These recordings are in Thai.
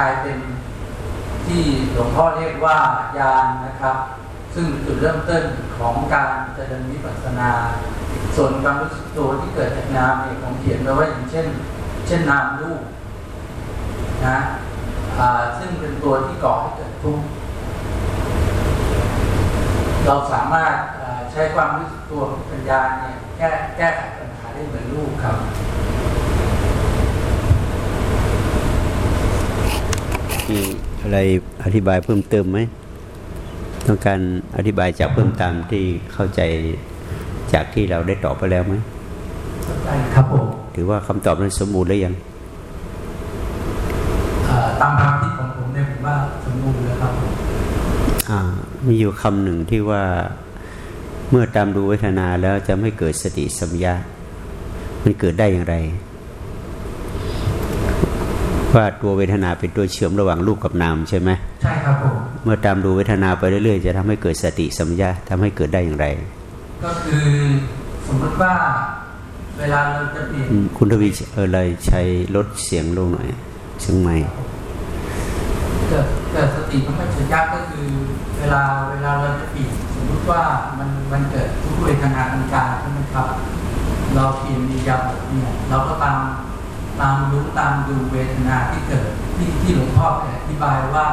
กลายเป็นที่หลวงพ่อเรียกว่ายานนะครับ ซึ่งจุดเริ่มต้นของการเจริญวิปัสสนา ส่วนความรู้สึกตัวที่เกิดจากนามเนี่ยผมเขียนไว้ว่าอย่างเช่น เช่นนามรูปนะซึ่งเป็นตัวที่ก่อให้เกิดทุกข์เราสามารถใช้ความรู้สึกตัวปัญญาเนี่ยแก้แก้ไขปัญหาได้เหมือนรูปครับ มีอะไรอธิบายเพิ่มเติมไหมต้องการอธิบายจากเพิ่มตามที่เข้าใจจากที่เราได้ตอบไปแล้วไหมเข้าใจครับผมถือว่าคำตอบนั้นสมบูรณ์หรือยังตามความคิดของผมเนี่ยผมว่าสมบูรณ์แล้วครับอ่ามีอยู่คำหนึ่งที่ว่าเมื่อตามดูเวทนาแล้วจะไม่เกิดสติสัมยามันเกิดได้อย่างไร ว่าตัวเวทนาเป็นตัวเชื่อมระหว่างรูปกับนามใช่ไหมใช่ครับผมเมื่อตามดูเวทนาไปเรื่อยๆ จะทำให้เกิดสติสัมยาทำให้เกิดได้อย่างไร ก็คือสมมติว่าเวลาเราจะเปลี่ยนคุณทวีเออเลยใช้ลดเสียงลงหน่อยเชียงใหม่เกิดเกิดสติสัมปชัญญะก็คือ เวลาเวลาเราจะเปลี่ยนสมมติว่ามันมันเกิดทุกเวทนาทางกายใช่ไหมครับ เราเปลี่ยนมียาเนี่ยเราก็ตาม ตามรู้ตามดูเวทนาที่เกิดที่ที่หลวงพ่ออธิบายว่า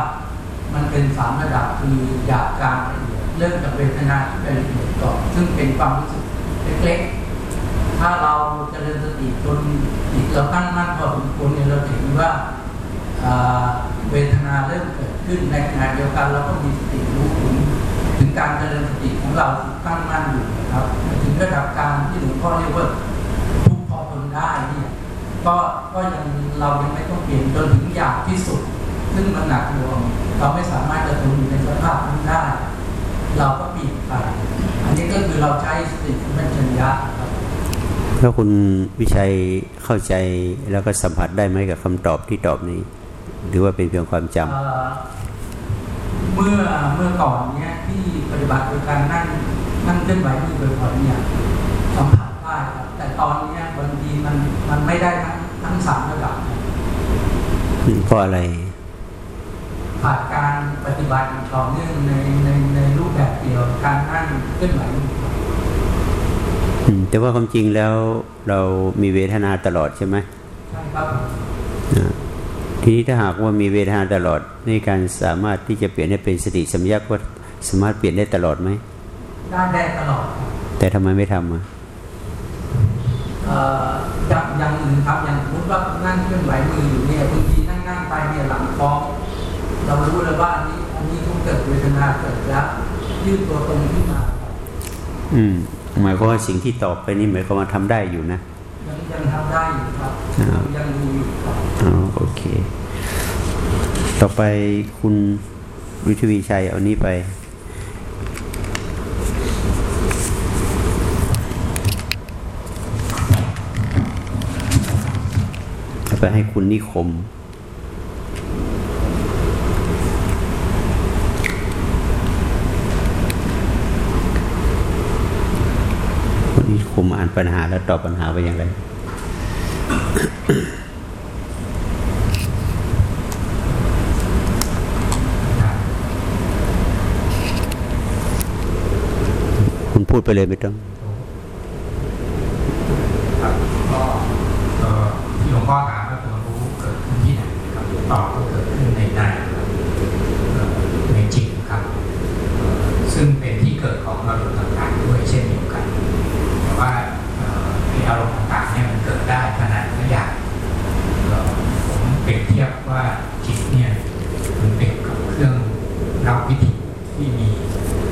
มันเป็นสามระดับคือหยาบกลางละเอียดเริ่มจากเวทนาที่เป็นละเอียดก่อนซึ่งเป็นความรู้สึกเล็กๆ ถ้าเราจเจริญสติจนจิตเราตั้งมั่นพอสมควรเนี่ยเราเห็นว่าเวทนาเริ่มเกิดขึ้นในขณะเดียวกันเราก็มีสติรู้ถึงถึงการเจริญสติของเราตั้งมั่นอยู่นะครับ ถึงระดับการที่หลวงพ่อเรียกว่าทุกพอทนได้เนี่ย ก็ก็ยังเรายังไม่ต้องเปลี่ยนจนถึงอย่างที่สุด ซึ่งมันหนักหน่วงเราไม่สามารถจะทนอยู่ในสภาพนั้นได้ เราก็เปลี่ยนไปอันนี้ก็คือเราใช้สติปัญญาครับแล้วคุณวิชัยเข้าใจแล้วก็สัมผัสได้ไหมกับคำตอบที่ตอบนี้ หรือว่าเป็นเพียงความจำเมื่อเมื่อก่อนเนี้ยที่ปฏิบัติโดยการนั่งนั่งเคลื่อนไหวมือบ่อยๆเนี่ยสัมผัสได้ครับแต่ตอนนี้บางทีมันมันไม่ได้ทั้งทั้งสามระดับเพราะอะไรขาดการปฏิบัติต่อเนื่องในในในรูปแบบเดียวการนั่งเคลื่อนไหวแต่ว่าความจริงแล้วเรามีเวทนาตลอดใช่ไหมใช่ครับทีนี้ถ้าหากว่ามีเวทนาตลอดในการสามารถที่จะเปลี่ยนให้เป็นสติสัมยาว่าสามารถเปลี่ยนได้ตลอดไหมได้ได้ตลอด แต่ทำไมไม่ทำอะ อย่างอย่างอื่นครับอย่างสมมติว่านั่งเคลื่อนไหวมืออยู่เนี่ยบางทีนั่งนั่งไปเนี่ยหลังท้องเรารู้เลยว่าอันนี้อันนี้ต้องเกิดเวทนาเกิดแล้วยืดตัวตรงขึ้นมา อืมหมายความว่าสิ่งที่ตอบไปนี่หมายความว่าทำได้อยู่นะยังยังทำได้อยู่ครับยังดูอยู่ครับอ๋อโอเค ต่อไปคุณวิทวีชัยเอานี้ไป ไปให้คุณนิคม คุณนิคมอ่านปัญหาแล้วตอบปัญหาไปอย่างไรคุณพูดไปเลยไม่ต้องที่หลวงพ่อถาม ต่อก็เกิดขึ้นในในในจิตครับ ซึ่งเป็นที่เกิดของอารมณ์ต่างๆด้วยเช่นเดียวกัน แต่ว่าในอารมณ์ต่างๆเนี่ยมันเกิดได้ขนาดไม่ยากผมเปรียบเทียบว่าจิตเนี่ยมันเป็นกับเครื่องรับวิถีที่มี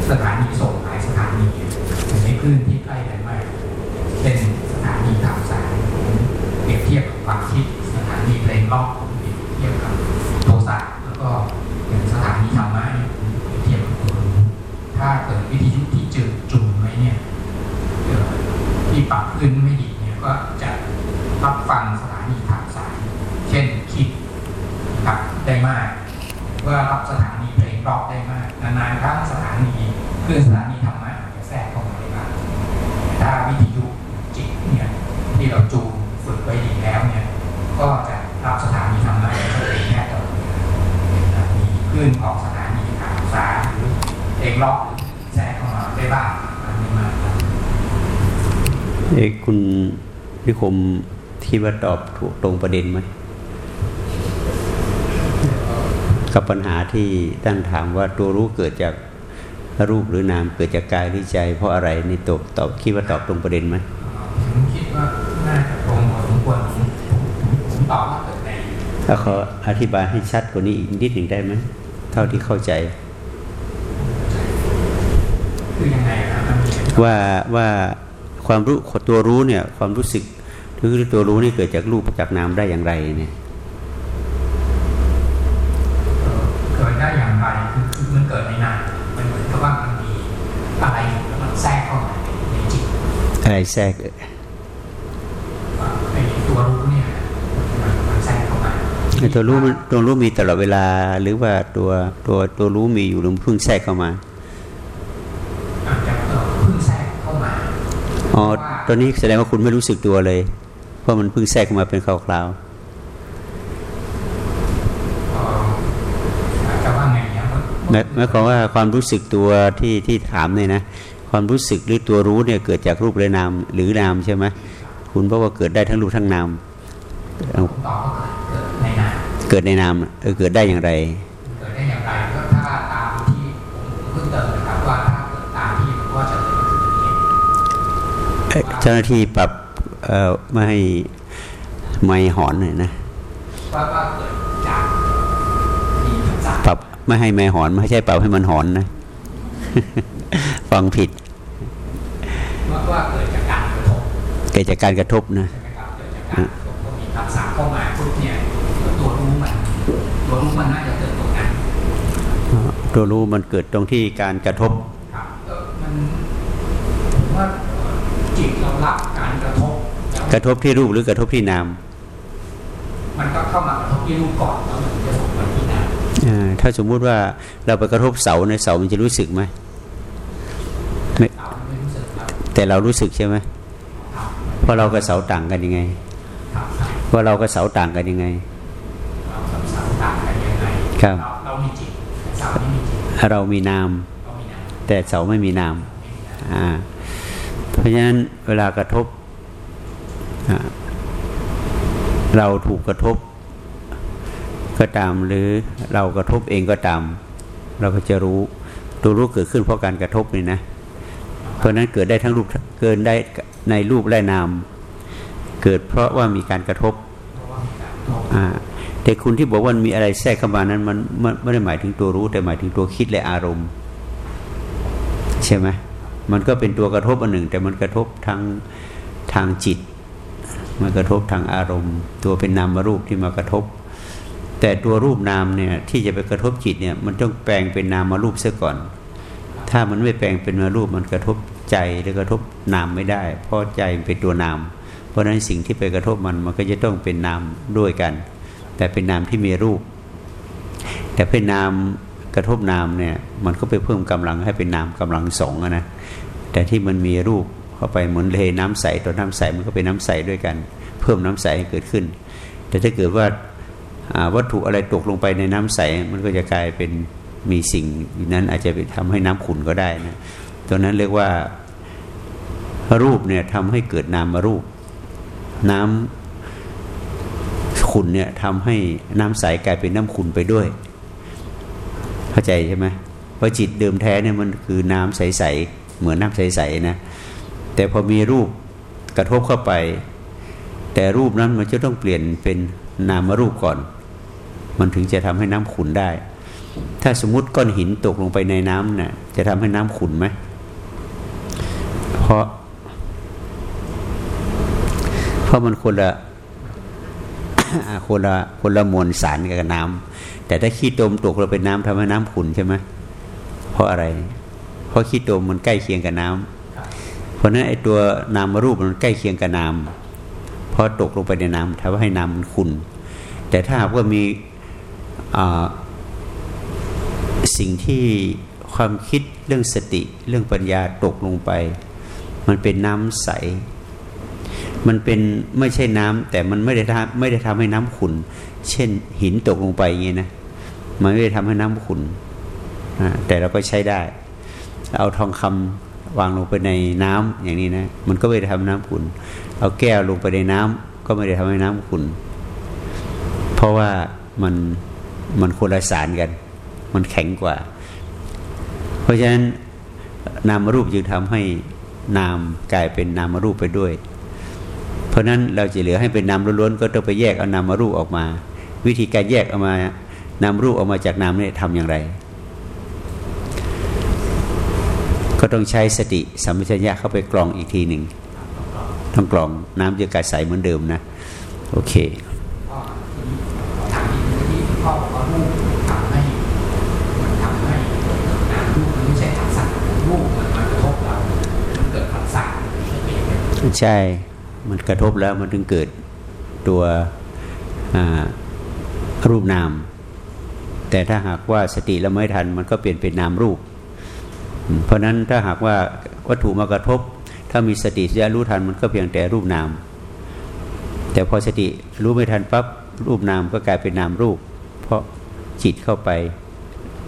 สถานีส่งหลายสถานีในคลื่นที่ใกล้กันมากเช่นสถานีทางสายเปรียบเทียบกับความคิดสถานีเพลงล็อกเทียบกับโทสะแล้วก็อย่างสถานีธรรมะเนี่ยเทียบกับตัวรู้ถ้าเกิดวิธียุที่จืดจุ่มไว้เนี่ยที่ปรับขึ้นไม่ดีเนี่ยก็จะรับฟังสถานีทางสาย เช่นคิดกับได้มากว่ารับสถานีเพลงร็อกได้มากนานๆครั้งสถานีคลื่นสถานีธรรมะจะแทรกเข้ามาได้บ้างถ้าวิทยุจิตเนี่ยที่เราจูงฝึกไว้ดีแล้วเนี่ยก็จะรับสถานีธรรมะได้แค่ตลอด ขึ้นของสถานีการศึกษาหรือเองล็อกแทรกเข้ามาได้บ้างอันนี้มาครับ เอ้คุณพิค มคิดว่าตอบถูกตรงประเด็นไหมกับปัญหาที่ท่านถามว่าตัวรู้เกิดจากรูปหรือนามเกิดจากกายหรือใจ เพราะอะไรนี่ตอบตอบคิดว่าตอบตรงประเด็นไหมผมคิดว่าน่าจะตรงพอสมควรผมผมตอบว่าเกิดในถ้าขออธิบายให้ชัดกว่านี้อีกนิดหนึ่งได้ไหมเท่าที่เข้าใจคือยังไงนะมันมีว่าว่าความรู้ตัวรู้เนี่ยความรู้สึก หรือตัวรู้นี่เกิดจากรูปจากนามได้อย่างไรเนี่ยเอ่อเกิดได้อย่างไรคือคือมันเกิดในนามมันเหมือนกับว่ามันมีอะไรแล้วมันแทรกเข้ามาในในจิตอะไรแทรกว่าไอ้ตัวรู้เนี่ยมันมันแทรกเข้ามาไอ้ตัวรู้มันตัวรู้มีตลอดเวลาหรือว่าตัวตัวตัวรู้มีอยู่หรือเพิ่งแทรกเข้ามาอาจจะเอ่อเพิ่งแทรกเข้ามาอ๋อตอนนี้แสดงว่าคุณไม่รู้สึกตัวเลย เพราะมันเพิ่งแทรกเข้ามาเป็นคราวเอ่ออาจจะว่าไงเนี่ยๆหมายหมายความว่าความรู้สึกตัวที่ที่ถามเนี่ยนะความรู้สึกหรือตัวรู้เนี่ยเกิดจากรูปและนามหรือนามใช่ไหมคุณบอกว่าเกิดได้ทั้งรูปทั้งนามเอาผมตอบว่าเกิดเกิดในนามเกิดในนามเออเกิดได้อย่างไรเกิดได้อย่างไรก็ถ้าตามที่ผมเพิ่งเติมนะครับว่าถ้าเกิดตามที่มันก็จะเลยคืออย่างนี้เอ่อเจ้าหน้าที่ปรับ เอ่อไม่ให้ไม่หอนหน่อยนะว่าว่าเกิดจากมีภาษาปรับไม่ให้ไม่หอนไม่ใช่ปรับให้มันหอนนะฟังผิดว่าว่าเกิดจากการกระทบเกิดจากการกระทบนะใช่ไหมครับเกิดจากการกระทบก็มีภาษาเข้ามาปุ๊บเนี่ยตัวรู้มันตัวรู้มันน่าจะเกิดตรงนั้นตัวรู้มันเกิดตรงที่การกระทบครับเออมันผมว่าเอ่อจิตเรารับการกระทบแล้ว กระทบที่รูปหรือกระทบที่นาม มันก็เข้ามากระทบที่รูปก่อนแล้วมันถึงจะส่งมาที่นามอ่าถ้าสมมุติว่าเราไปกระทบเสาในเสามันจะรู้สึกไหมไม่เราไม่รู้สึกครับแต่เรารู้สึกใช่ไหมครับเพราะเรากับเสาต่างกันยังไงครับครับเพราะเรากับเสาต่างกันยังไงเรากับเสาต่างกันยังไงครับเราเรามีจิตเสาไม่มีจิตเรามีนามเรามีนามแต่เสาไม่มีนามไม่มีนามอ่าเพราะฉะนั้นเวลากระทบอ่า เราถูกกระทบก็ตามหรือเรากระทบเองก็ตาม เราก็จะรู้ตัวรู้เกิดขึ้นเพราะการกระทบนี่นะเพราะนั้นเกิดได้ทั้งรูปเกินได้ในรูปและนาม เกิดเพราะว่ามีการกระทบแต่คุณที่บอกว่ามีอะไรแทรกเข้ามานั้นมันไม่ได้หมายถึงตัวรู้แต่หมายถึงตัวคิดและอารมณ์ ใช่ไหมมันก็เป็นตัวกระทบอันหนึ่ง แต่มันกระทบทางทางจิต มันกระทบทางอารมณ์ ตัวเป็นนามรูปที่มากระทบ แต่ตัวรูปนามเนี่ยที่จะไปกระทบจิตเนี่ยมันต้องแปลงเป็นนามารูปเสียก่อน ถ้ามันไม่แปลงเป็นนารูปมันกระทบใจหรือกระทบนามไม่ได้ เพราะใจเป็นตัวนาม เพราะฉะนั้นสิ่งที่ไปกระทบมันมันก็จะต้องเป็นนามด้วยกัน แต่เป็นนามที่มีรูป แต่เป็นนามกระทบนามเนี่ยมันก็ไปเพิ่มกำลังให้เป็นนามกำลังสองนะแต่ที่มันมีรูป เข้าไปเหมือนเลน้ำใสตัวน้ำใสมันก็เป็นน้ำใสด้วยกัน เพิ่มน้ำใสให้เกิดขึ้น แต่ถ้าเกิดว่าวัตถุอะไรตกลงไปในน้ำใสมันก็จะกลายเป็นมีสิ่งนั้นอาจจะไปทำให้น้ำขุ่นก็ได้นะตัวนั้นเรียกว่ารูปเนี่ยทำให้เกิดนามมารูป น้ำขุ่นเนี่ยทำให้น้ำใสกลายเป็นน้ำขุ่นไปด้วย เข้าใจใช่ไหมเพราะจิตเดิมแท้เนี่ยมันคือน้ำใสๆเหมือนน้ำใสๆนะ แต่พอมีรูปกระทบเข้าไป แต่รูปนั้นมันจะต้องเปลี่ยนเป็นนามรูปก่อน มันถึงจะทำให้น้ำขุนได้ ถ้าสมมติก้อนหินตกลงไปในน้ำเนี่ยจะทำให้น้ำขุนไหมเพราะ เพราะมันคนละคนละคนละมวลสารกับน้ำแต่ถ้าขี้ตมตกลงไปน้ำทำให้น้ำขุนใช่ไหมเพราะอะไร เพราะขี้ตมมันใกล้เคียงกับน้ำ ราะนั้นไอ้ตัวนามรูปมันใกล้เคียงกับน้ำพอตกลงไปในน้ำทำให้น้ำมันขุ่นแต่ถ้าหากว่ามีอ่าสิ่งที่ความคิดเรื่องสติเรื่องปัญญาตกลงไป มันเป็นน้ำใส มันเป็นไม่ใช่น้ำแต่มันไม่ได้ทำไม่ได้ทำให้น้ำขุ่นเช่นหินตกลงไปอย่างนี้นะมันไม่ได้ทำให้น้ำขุ่นแต่เราก็ใช้ได้ เอาทองคำ วางลงไปในน้ำอย่างนี้นะมันก็ไม่ได้ทำให้น้ำขุ่นเอาแก้วลงไปในน้ำก็ไม่ได้ทำให้น้ำขุ่นเพราะว่ามันมันคนละสารกัน มันแข็งกว่า เพราะฉะนั้นนามรูปจึงทำให้นามกลายเป็นนามรูปไปด้วย เพราะฉะนั้นเราจะเหลือให้เป็นนามล้วนๆก็ต้องไปแยกเอานามรูปออกมา วิธีการแยกออกมานามรูปออกมาจากนามนี่ทำอย่างไร ก็ต้องใช้สติสัมปชัญญะเข้าไปกรองอีกทีหนึ่งต้องกรองน้ำจะกระใสเหมือนเดิมนะ โอเคถามที่พ่อบอว่ารูปทำให้มันทำให้น้ำรูปมันไม่ใช่ผัสสะรูปมันกระทบเรามันเกิดผัสสะไม่เป็นอย่างนั้นใช่ มันกระทบแล้วมันถึงเกิดตัวรูปนาม แต่ถ้าหากว่าสติเราไม่ทัน มันก็เปลี่ยนเป็นนามรูป เพราะฉะนั้นถ้าหากว่าวัตถุมากระทบ ถ้ามีสติจะรู้ทันมันก็เพียงแต่รูปนาม แต่พอสติรู้ไม่ทันปั๊บรูปนามก็กลายเป็นนามรูป เพราะจิตเข้าไป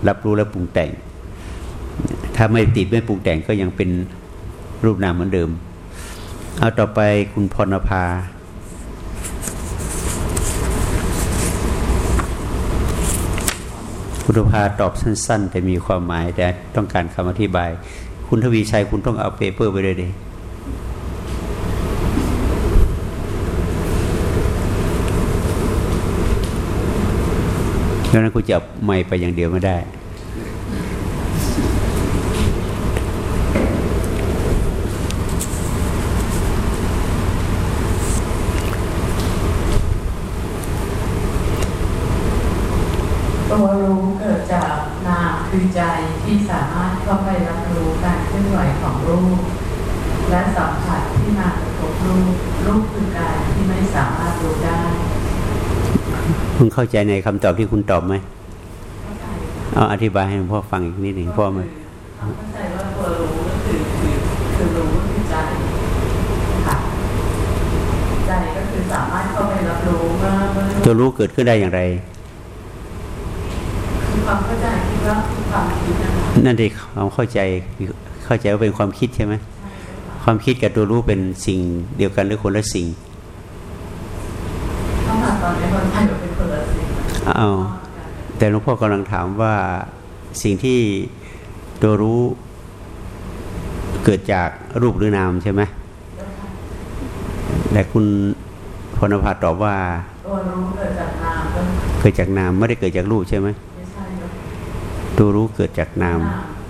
รับรู้และปรุงแต่ง ถ้าไม่ติดไม่ปรุงแต่งก็ยังเป็นรูปนามเหมือนเดิม เอาต่อไปคุณพรณภา คุณพรณภาตอบสั้น ๆ แต่มีความหมายแต่ต้องการคำอธิบาย คุณทวีชัยคุณต้องเอาเปเปอร์ไปเลยดิดังนั้นคุณจะเอาไม่ไปอย่างเดียวไม่ได้ ตัวรู้เกิดจากนามคือใจที่สามารถเข้าไปรับรู้การเคลื่อนไหวของรูป และสัมผัสที่มากระทบรูป รูปคือกายที่ไม่สามารถรู้ได้ คุณ เข้าใจในคำตอบที่คุณตอบไหมเข้าใจเอาอธิบายให้หลวงพ่อฟังอีกนิดหนึ่งเพ่อมันเข้าใจว่าตัวรู้ก็คือคือคือรู้ก็คือใจค่ะใจก็คือสามารถเข้าไปรับรู้เมื่อเมื่อตัวรู้เกิดขึ้นได้อย่างไรคือความเข้าใจคิดว่าคือความคิดนะคะนั่นเองความเข้าใจเข้าใจว่าเป็นความคิดใช่ไหมใช่ค่ะความคิดกับตัวรู้เป็นสิ่งเดียวกันหรือคนละสิ่ง เข้ามาตอนนี้คนไทยเราเป็นคนละสิ่ง อ้าวแต่หลวงพ่อกำลังถามว่าสิ่งที่ตัวรู้เกิดจากรูปหรือนามใช่ไหมแต่คุณพรณภาตอบว่าตัวรู้เกิดจากนามก็เกิดจากนามไม่ได้เกิดจากรูปใช่ไหมไม่ใช่หรอกตัวรู้เกิดจากนาม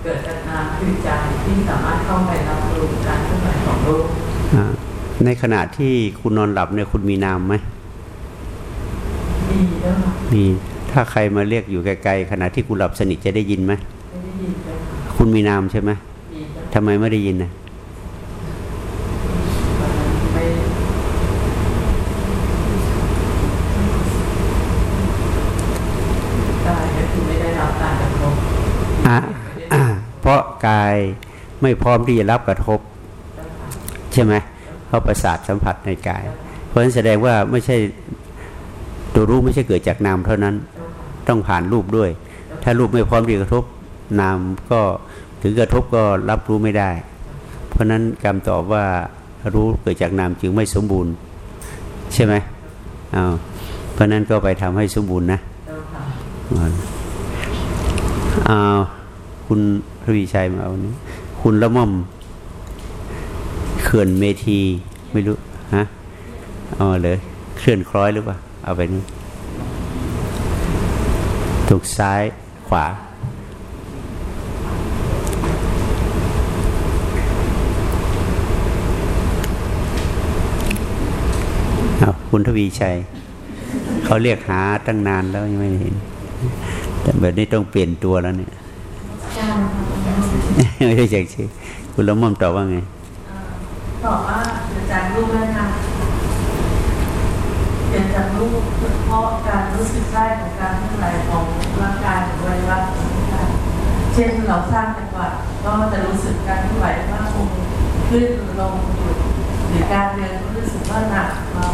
เกิดจากนามคือใจที่สามารถเข้าไปรับรู้การเคลื่อนไหวของรูปอ่าในขณะที่คุณนอนหลับเนี่ยคุณมีนามไหมดีด้วยค่ะ มีถ้าใครมาเรียกอยู่ไกลๆขณะที่คุณหลับสนิทจะได้ยินไหมไม่ได้ยินเลยค่ะคุณมีนามใช่ไหมดีด้วยทำไมไม่ได้ยินนะไม่กายก็คือไม่ได้รับการกระทบอะอะเพราะกายไม่พร้อมที่จะรับกระทบ ใช่ไหมเพราะประสาทสัมผัสในกาย เพราะฉะนั้นแสดงว่าไม่ใช่ ตัวรู้ไม่ใช่เกิดจากนามเท่านั้นต้องผ่านรูปด้วย ถ้ารูปไม่พร้อมที่กระทบนามก็ถึงกระทบก็รับรู้ไม่ได้ เพราะฉะนั้นคำตอบว่ารู้เกิดจากนามจึงไม่สมบูรณ์ ใช่ไหมอ้าวเพราะนั้นก็ไปทำให้สมบูรณ์นะเอ้าวคุณทวีชัยมาเอานี้ คุณละม่อมเขื่อนเมทีไม่รู้ฮะเอาเลยเคลื่อนคล้อยหรือเปล่า เอาไปนู่นถูกซ้ายขวา เอาคุณทวีชัย เขาเรียกหาตั้งนานแล้วยังไม่เห็น แต่แบบนี้ต้องเปลี่ยนตัวแล้วเนี่ยไม่ใช่จากชื่อคุณละม่อมตอบว่าไง บอกว่าเกิดจากรูปและนามเกิดจากรูป เพราะการรู้สึกได้ของการเคลื่อนไหวของร่างกายของวัยวะของร่างกาเช่นเราสร้างจังหวะก็จะรู้สึกการเคลื่อนไหวว่าคงขึ้นลงหยุดหรือการเดินก็รู้สึกว่าหนักเบา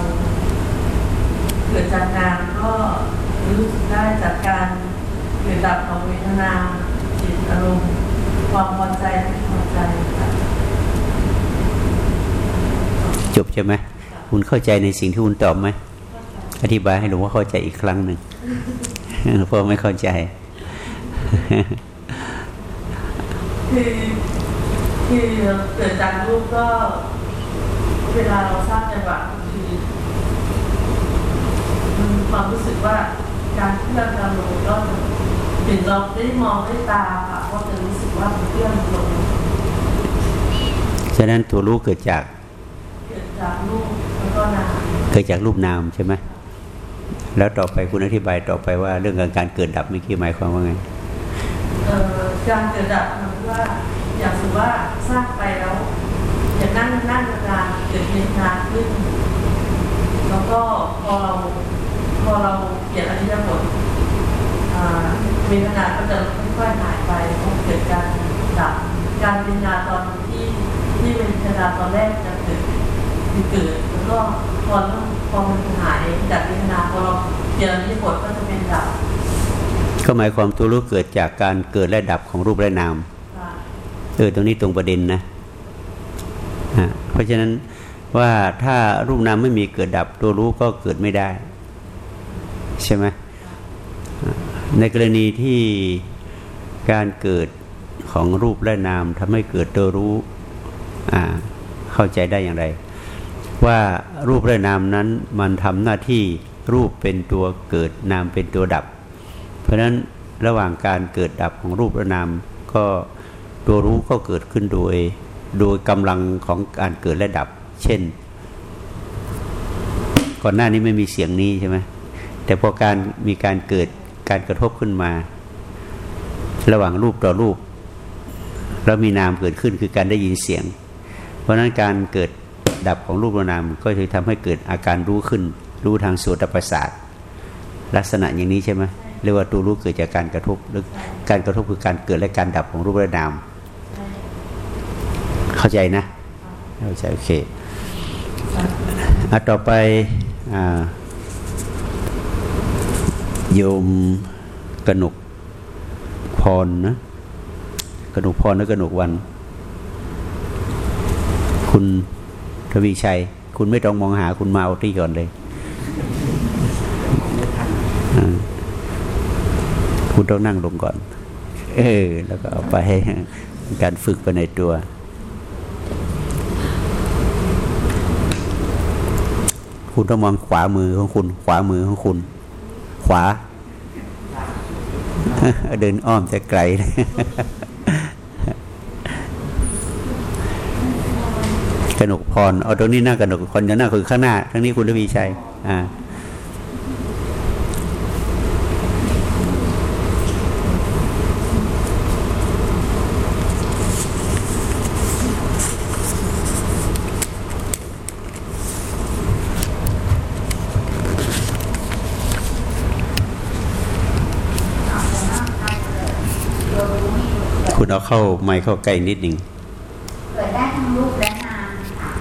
เกิดจากงานก็รู้สึกได้จากการดับของเวทนาจิตอารมณ์ความพอใจไม่พอใจจบใช่ไหมคุณเข้าใจในสิ่งที่คุณตอบไหม อธิบายให้หลวงพ่อเข้าใจอีกครั้งหนึ่งหลวงพ่อไม่เข้าใจ คือคือเกิดจากรูปก็ เวลาเราสร้างจังหวะคือมันมีความรู้สึกว่าการเคลื่อนเราลงก็ถึงเราได้มองด้วยตาค่ะก็จะรู้สึกว่ามันเคลื่อนลงฉะนั้นตัวรู้เกิดจาก เกิดจากรูปแล้วก็นามเกิดจากรูปนามใช่ไหม แล้วต่อไปคุณอธิบายต่อไปว่าเรื่องการเกิดดับเมื่อกี้หมายความว่าไงการเกิดดับมันว่าอย่างสมมติว่าสร้างไปแล้วอย่างนั่งนั่งนานเกิดเวทนาขึ้น แล้วก็พอเราพอเราเปลี่ยนอริยบทอ่าเวทนาก็จะค่อยๆหายไปก็เกิดการดับการเวทนาตอนที่ที่เวทนาตอนแรกจะเกิดเกิดแล้วก็พอเริ่ม อมันหายจากเวทนาพอเราเปลี่ยนอริยบทก็จะเป็นดับ ก็หมายความตัวรู้เกิดจากการเกิดและดับของรูปและนามค่ะเออตรงนี้ตรงประเด็นนะฮะเพราะฉะนั้นว่าถ้ารูปนามไม่มีเกิดดับ ตัวรู้ก็เกิดไม่ได้ ใช่ไหมอ่าในกรณีที่การเกิดของรูปและนามทำให้เกิดตัวรู้อ่าเข้าใจได้อย่างไร ว่ารูปและนามนั้นมันทำหน้าที่รูปเป็นตัวเกิดนามเป็นตัวดับ เพราะฉะนั้นระหว่างการเกิดดับของรูปและนามก็ตัวรู้ก็เกิดขึ้นโดย โดยกำลังของการเกิดและดับ เช่น ก่อนหน้านี้ไม่มีเสียงนี้ใช่ไหมแต่พอการมีการเกิดการกระทบขึ้นมา ระหว่างรูปต่อรูป แล้วมีนามเกิดขึ้นคือการได้ยินเสียง เพราะนั้นการเกิด ดับของรูปนาม ก็จะทำให้เกิดอาการรู้ขึ้น รู้ทางโสตประสาทลักษณะอย่างนี้ใช่ไหมเรียกว่าตัวรู้เกิดจากการกระทบหรือการกระทบคือการเกิดและการดับของรูปและนาม เข้าใจนะเข้าใจโอเคอะต่อไปอโยมกนกพรนะกนกพรและกนกวัน คุณ ทวีชัย คุณไม่ต้องมองหาคุณมาเอาที่ก่อนเลยคุณต้องนั่งลงก่อน เออ แล้วก็เอาไปให้การฝึกไปในตัว คุณต้องมองขวามือของคุณ ขวามือของคุณ ขวา เดินอ้อมจะไกลเลย นกพรเอาตรงนี้หน้ากนกพรจะหน้าคือข้างหน้าทั้งนี้คุณทวีชัยอ่าคุณเอาเข้าไมค์เข้าใกล้นิดหนึ่ง เกิดได้ทั้งรูปและนามค่ะ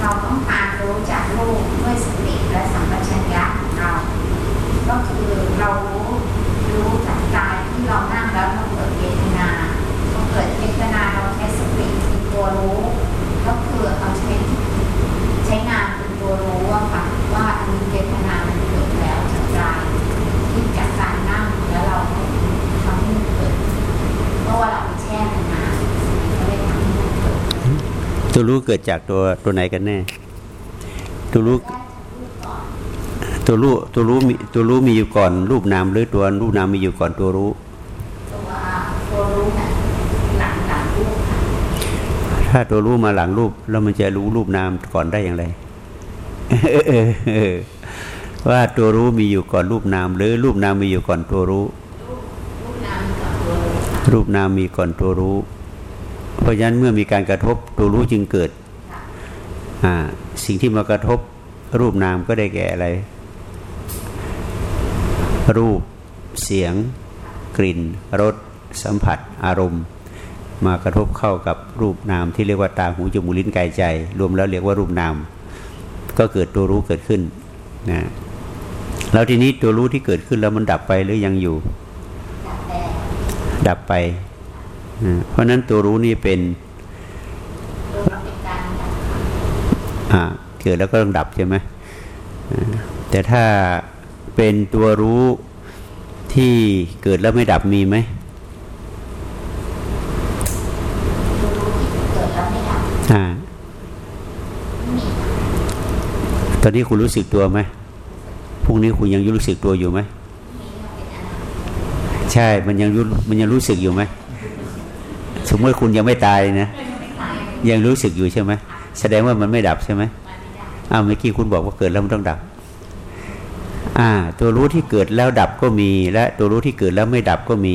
เราต้องการรู้จากรูปด้วยสติและสัมปชัญญะของเรา ก็คือเรารู้รู้จากกายที่เรานั่งแล้วเราเกิดเวทนาพอเกิดเวทนาเราใช้สติคือตัวรู้ ก็คือเอาใช้ใช้นามเป็นตัวรู้อะค่ะ ว่าอันนี้เวทนามันเกิดแล้วจากกายที่จากการนั่งแล้วเราก็ทำให้มันเกิด เพราะว่าเราไปแช่มันนานก็เลยทำให้มันเกิด ตัวรู้เกิดจากตัวตัวไหนกันแน่ ตัวรู้ตัวรู้ตัวรู้มีตัวรู้มีอยู่ก่อน รูปนามหรือตัวรูปนามมีอยู่ก่อนตัวรู้ถ้าตัวรู้มาหลังรูป แล้วมันจะรู้รูปนามก่อนได้อย่างไรว่าตัวรู้มีอยู่ก่อนรูปนาม หรือรูปนามมีอยู่ก่อนตัวรู้ รูปนามกับตัวรู้รูปนามมีก่อนตัวรู้ เพราะฉะนั้นเมื่อมีการกระทบตัวรู้จึงเกิด สิ่งที่มากระทบรูปนามก็ได้แก่อะไร รูป เสียง กลิ่นรสสัมผัส อารมณ์ มากระทบเข้ากับรูปนามที่เรียกว่าตาหูจมูกลิ้นกายใจ รวมแล้วเรียกว่ารูปนาม ก็เกิดตัวรู้เกิดขึ้นนะแล้วทีนี้ตัวรู้ที่เกิดขึ้นแล้วมันดับไปหรือยังอยู่ ดับไป เพราะฉะนั้นตัวรู้นี่เป็นรู้ว่าเป็นการดับอ่าเกิดแล้วก็ต้องดับใช่ไหมอ่าแต่ถ้าเป็นตัวรู้ที่เกิดแล้วไม่ดับมีไหมรู้ที่เกิดแล้วไม่ดับอ่าไม่มีตอนนี้คุณรู้สึกตัวไหมพรุ่งนี้คุณยังรู้สึกตัวอยู่ไหมมีว่าเป็นอนาคตใช่ มันยังรู้มันยังรู้สึกอยู่ไหม สมมติคุณยังไม่ตายนะ ยังรู้สึกอยู่ใช่ไหมแสดงว่ามันไม่ดับใช่ไหมอ้าวเมื่อกี้คุณบอกว่าเกิดแล้วมันต้องดับ อ่า ตัวรู้ที่เกิดแล้วดับก็มี และตัวรู้ที่เกิดแล้วไม่ดับก็มี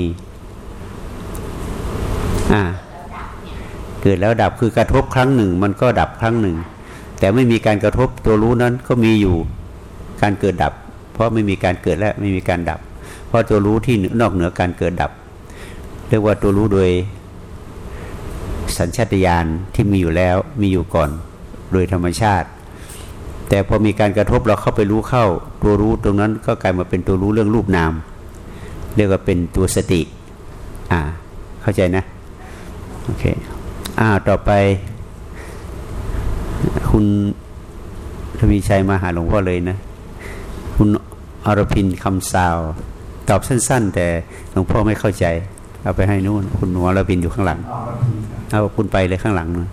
อ่าแล้วดับเนี่ยเกิดแล้วดับคือกระทบครั้งหนึ่ง มันก็ดับครั้งหนึ่ง แต่ไม่มีการกระทบตัวรู้นั้นก็มีอยู่การเกิดดับ เพราะไม่มีการเกิดและไม่มีการดับ เพราะตัวรู้ที่นอกเหนือการเกิดดับ เรียกว่าตัวรู้โดย สัญชาตญาณที่มีอยู่แล้วมีอยู่ก่อนโดยธรรมชาติ แต่พอมีการกระทบเราเข้าไปรู้เข้า ตัวรู้ตรงนั้นก็กลายมาเป็นตัวรู้เรื่องรูปนาม เรียกว่าเป็นตัวสติ อ่า เข้าใจนะโอเคอ่าต่อไป คุณทวีชัยมาหาหลวงพ่อเลยนะ คุณอรพินคำสาว ตอบสั้น ๆ แต่หลวงพ่อไม่เข้าใจ เอาไปให้นู่น คุณอรพินอยู่ข้างหลัง เอาคุณไปเลยข้างหลังนะ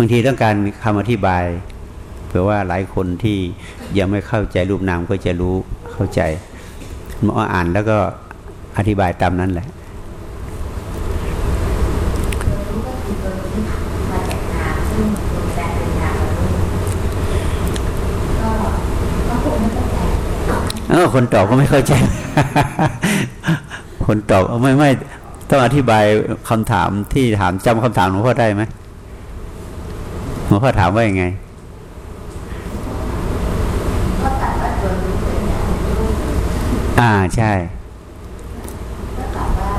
บางทีต้องการคำอธิบาย เผื่อว่าหลายคนที่ยังไม่เข้าใจรูปนามก็จะรู้เข้าใจหมออ่านแล้วก็อธิบายตามนั้นแหละ รู้ก็คือตัวรู้ที่มาจากน้ำซึ่งเป็นแสงเป็นนามก็ก็คงไม่เข้าใจ เออคนตอบก็ไม่เข้าใจ คนตอบไม่ไม่ต้องอธิบายคำถามที่ถามจำคำถามหลวงพ่อได้ไหมหลวงพ่อถามว่ายังไงก็ตัดว่าตัวรู้เป็นอย่างรู้อ่าใช่ก็ตอบว่า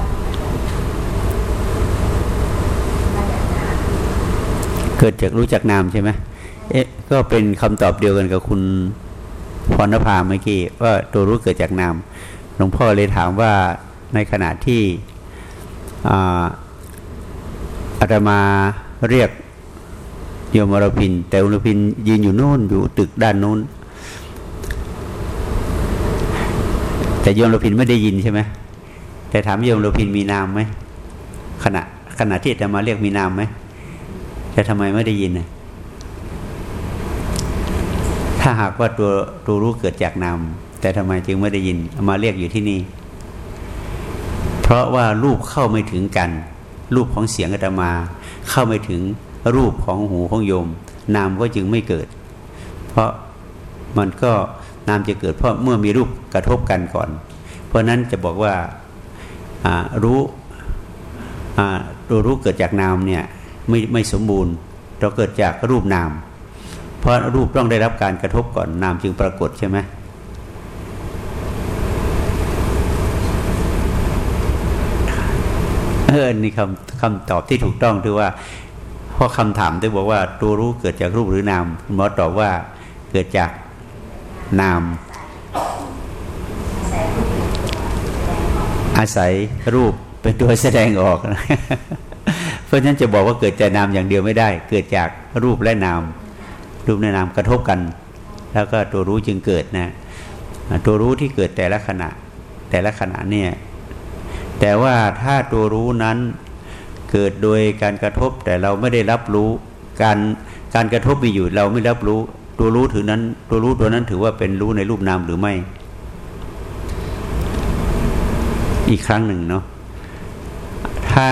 มาจากน้ำเกิดจากรู้จักนามใช่ไหมเอ๊ะก็เป็นคำตอบเดียวกันกับคุณ พรณภาเมื่อกี้ว่าตัวรู้เกิดจากนามหลวงพ่อเลยถามว่าในขณะที่อาตมาเรียกโยมอรพิน แต่อรพินยืนอยู่โน่นอยู่ตึกด้านโน้น แต่โยมอรพินไม่ได้ยินใช่ไหมแต่ถามโยมอรพินมีนามไหมขณะขณะที่อาตมาเรียกมีนามไหมแต่ทำไมไม่ได้ยินน่ะาหากว่าตัวตัวรู้เกิดจากนาม แต่ทำไมจึงไม่ได้ยินมาเรียกอยู่ที่นี่ เพราะว่ารูปเข้าไม่ถึงกัน รูปของเสียงอาตมา เข้าไม่ถึงรูปของหูของโยม นามก็จึงไม่เกิด เพราะมันก็นามจะเกิด เพราะเมื่อมีรูปกระทบกันก่อน เพราะนั้นจะบอกว่ารู้ตัวรู้เกิดจากนามเนี่ยไม่ไม่สมบูรณ์เราเกิดจากรูปนาม เพราะรูปต้องได้รับการกระทบก่อนนามจึงปรากฏใช่ไหมเออนี่คำคำตอบที่ถูกต้องคือว่าเพราะคำถามที่บอกว่าตัวรู้เกิดจากรูปหรือนามคุณหมอตอบว่าเกิดจากนาม อาศัยรูปเป็นตัวแสดงออกเพราะฉะนั้นจะบอกว่าเกิดจากนามอย่างเดียวไม่ได้ เกิดจากรูปและนาม รูปและนามกระทบกัน แล้วก็ตัวรู้จึงเกิดนะตัวรู้ที่เกิดแต่ละขณะ แต่ละขณะเนี่ยแต่ว่าถ้าตัวรู้นั้นเกิดโดยการกระทบแต่เราไม่ได้รับรู้ การการกระทบมีอยู่เราไม่รับรู้ ตัวรู้ถือนั้น ตัวรู้ตัวนั้นถือว่าเป็นรู้ในรูปนามหรือไม่ อีกครั้งหนึ่งเนาะถ้า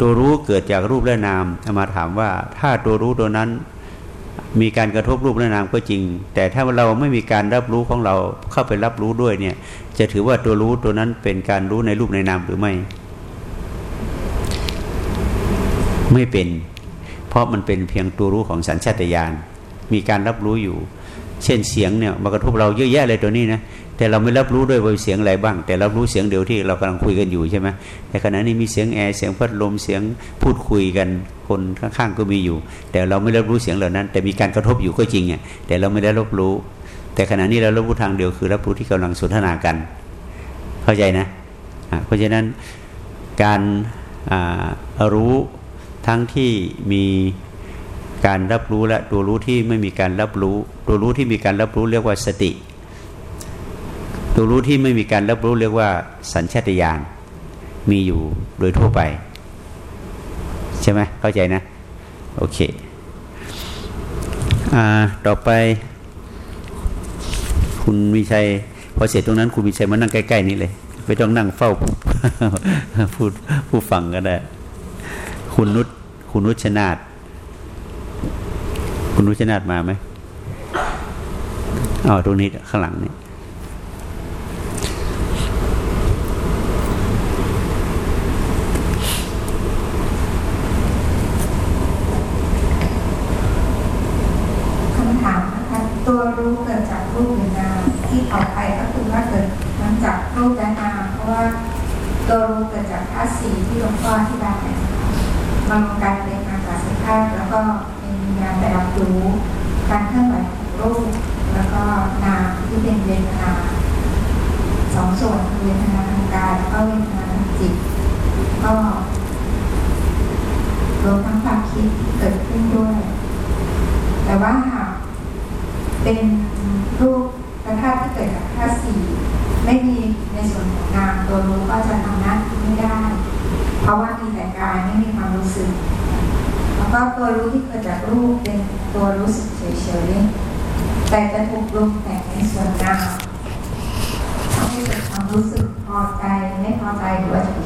ตัวรู้เกิดจากรูปและนามจะมาถามว่าถ้าตัวรู้ตัวนั้นมีการกระทบรูปและนามก็จริง แต่ถ้าเราไม่มีการรับรู้ของเราเข้าไปรับรู้ด้วยเนี่ย จะถือว่าตัวรู้ตัวนั้นเป็นการรู้ในรูปในนามหรือไม่ ไม่เป็น เพราะมันเป็นเพียงตัวรู้ของสัญชาตญาณมีการรับรู้อยู่ เช่นเสียงเนี่ยมากระทบเราเยอะแยะเลยตัวนี้นะ แต่เราไม่รับรู้ด้วยว่าเสียงอะไรบ้าง แต่รับรู้เสียงเดียวที่เรากำลังคุยกันอยู่ใช่ไหมแต่ขณะนี้มีเสียงแอร์เสียงพัดลมเสียงพูดคุยกันคนข้างๆก็มีอยู่ แต่เราไม่รับรู้เสียงเหล่านั้น แต่มีการกระทบอยู่ก็จริงอะแต่เราไม่ได้รับรู้ แต่ขณะนี้เรารับรู้ทางเดียวคือรับรู้ที่กำลังสนทนากัน เข้าใจนะะเพราะฉะนั้นการรู้ทั้งที่มีการรับรู้และตัวรู้ที่ไม่มีการรับรู้ ตัวรู้ที่มีการรับรู้เรียกว่าสติ ตัวรู้ที่ไม่มีการรับรู้เรียกว่า สัญชาตญาณมีอยู่โดยทั่วไป ใช่ไหมเข้าใจนะ โอเคอต่อไป คุณมีชัยพอเสร็จตรงนั้น คุณมีชัยมานั่งใกล้ๆนี้เลยไม่ต้องนั่งเฝ้าผู้ผู้ฟังก็ได้คุณนุชคุณนุชชนาดคุณนุชชนาดมาไหมอ๋อตรงนี้ข้างหลังนี่ คำถามนะคะตัวรู้เกิดจากรูปหรือนามที่ต่อไปก็คือว่าเกิดมันจากรูปและนามเพราะว่าตัวรู้เกิดจากธาตุสี่ที่หลวงพ่อที่บายนะคะมันกลายเป็นอากาศธาตุแล้วก็เป็นวิญญาณแต่รับรู้การเคลื่อนไหวของรูป แล้วก็นามที่เป็นเวทนาสองส่วนคือเวทนาทางกายแล้วก็เวทนาทางจิต ก็รวมทั้งความคิดที่เกิดขึ้นด้วย แต่ว่าหากเป็นรูปพระธาตุที่เกิดจากธาตุสี่ไม่มีในส่วนของนามตัวรู้ก็จะทำหน้าที่ไม่ได้ เพราะว่ามีแต่กายไม่มีความรู้สึก แล้วก็ตัวรู้ที่เกิดจากรูปเป็นตัวรู้สึกเฉยๆแต่จะถูกปรุงแต่งในส่วนนามทำให้เกิดความรู้สึกพอใจไม่พอใจหรือว่าเฉย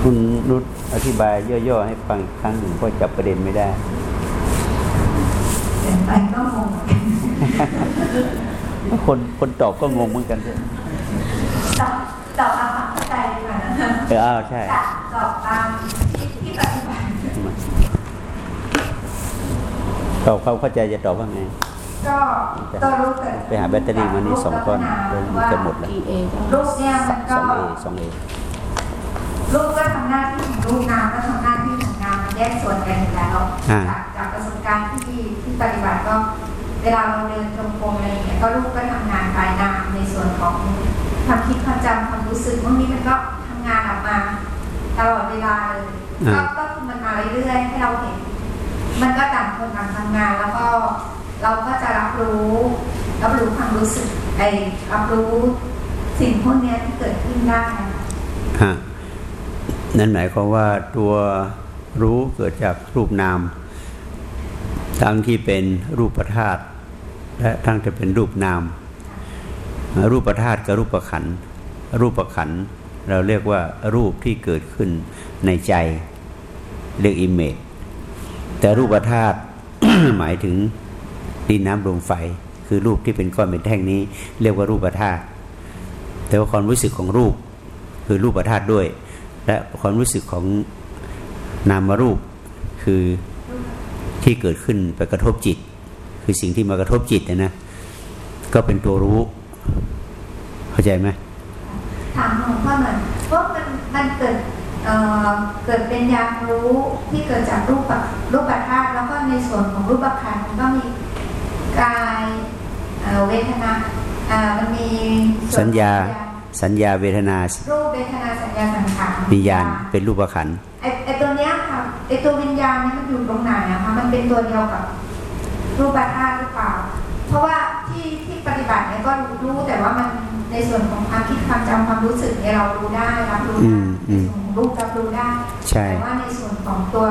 คุณนุชอธิบา ยย่อๆให้ฟังอีกครั้งหนึ่งเพราะจับประเด็นไม่ได้ๆเป็นไปก็งงเหมือนกันคนคนตอบก็งงเหมือนกันใช่ตอบตอบตามความเข้าใจดีกว่านะคะเอออ้าวใช่ตอบตามที่ที่ปฏิบัติตอบความเข้าใจจะตอบว่าไงก็ตัวรู้เกิดไปหาแบตเตอรี่มานี่สองก้อนเดี๋ยวมันจะหมดแล้ว EA ก็รูปเนี่ยมันสก็องเอสองเอ รูปก็ทำหน้าที่ของรูปนามก็ทำหน้าที่ของนามมันแยกส่วนกันอยู่แล้วจากจากประสบการณ์ที่ที่ปฏิบัติก็ เวลาเราเดินจงกรมอะไรอย่างเงี้ยก็รูปก็ทำงานกายนามในส่วนของความคิดความจำความรู้สึกพวกนี้มันก็ทำงานออกมาตลอดเวลาเลยก็ก็คือมันมาเรื่อยๆให้เราเห็น มันก็ต่างคนต่างทำงานแล้วก็เราก็จะรับรู้รับรู้ความรู้สึกไอ้รับรู้สิ่งพวกเนี้ยที่เกิดขึ้นได้นะคะฮะ นั่นหมายความว่าตัวรู้เกิดจากรูปนาม ทั้งที่เป็นรูปธาตุและทั้งที่เป็นรูปนาม รูปธาตุกับรูปขันรูปขันเราเรียกว่ารูปที่เกิดขึ้นในใจ เรียกอิมเมจแต่รูปธาตุหมายถึงดินน้ำลมไฟ คือรูปที่เป็นก้อนเป็นแท่งนี้ เรียกว่ารูปธาตุแต่ว่าความรู้สึกของรูปคือรูปธาตุด้วย และความรู้สึกของนามรูปคือที่เกิดขึ้นไปกระทบจิต คือสิ่งที่มากระทบจิตนะนะก็เป็นตัวรู้ เข้าใจไหมถามหลวงพ่อหน่อยว่ามันมันเกิดเอ่อเกิดเป็นยามรู้ที่เกิดจากรูปปะรูปธาตุแล้วก็ในส่วนของรูปขันธ์มันก็มีกายเอ่อเวทนาอ่ามันมีส่วนสัญญาของ สัญญาเวทนารูปเวทนาสัญญาสังขารวิญญาณเป็นรูปขันธ์ไอไอตัวเนี้ยค่ะไอตัววิญญาณนี่มันอยู่ตรงไหนอะคะมันเป็นตัวเดียวกับ รูปธาตุหรือเปล่า เพราะว่าที่ที่ปฏิบัติเนี่ยก็รู้รู้แต่ว่ามันในส่วนของความคิดความจำความรู้สึกเนี่ยเรารู้ได้รับรู้อืได้มในอืมส่วนของรูปรับรู้ได้ใช่แต่ว่าในส่วนของตัว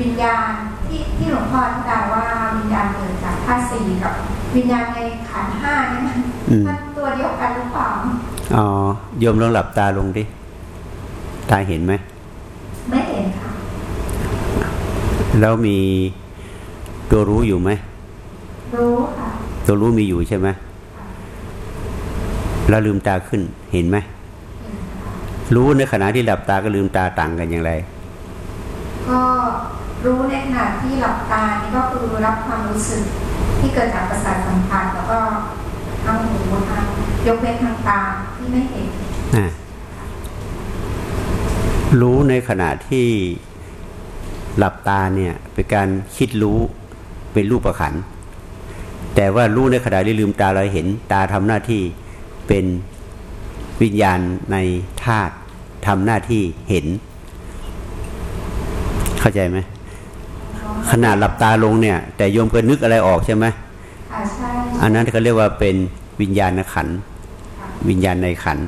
วิญญาณที่ที่หลวงพ่ออธิบายว่าวิญญาณเกิดจากธาตุสี่กับ วิญญาณในขันธ์ห้าเนี่ยมันอืมมันตัวเดียวกันหรือเปล่า อ๋อโยมลองหลับตาลงดิ ตาเห็นไหม ไม่เห็นค่ะ แล้วมีตัวรู้อยู่ไหม รู้ค่ะ ตัวรู้มีอยู่ใช่ไหมแล้วลืมตาขึ้นเห็นไหมเห็นค่ะรู้ในขณะที่หลับตาก็ลืมตาต่างกันอย่างไร ก็รู้ในขณะที่หลับตานี่ก็คือรับความรู้สึกที่เกิดจากประสาทสัมผัสแล้วก็ทางหูทางยกเว้นทางตาที่ ไม่เห็นอะรู้ในขณะที่หลับตาเนี่ยเป็นการคิดรู้เป็นรูปประขัน แต่ว่ารู้ในขณะที่ลืมตาเราเห็น ตาทำหน้าที่เป็นวิญญาณในธาตุทำหน้าที่เห็น เข้าใจไหมขณะหลับตาลงเนี่ย แต่โยมก็นึกอะไรออกใช่ไหมอ่าใช่อันนั้นเขาเรียกว่าเป็นวิญญาณขันธ์ วิญญาณในขันธ์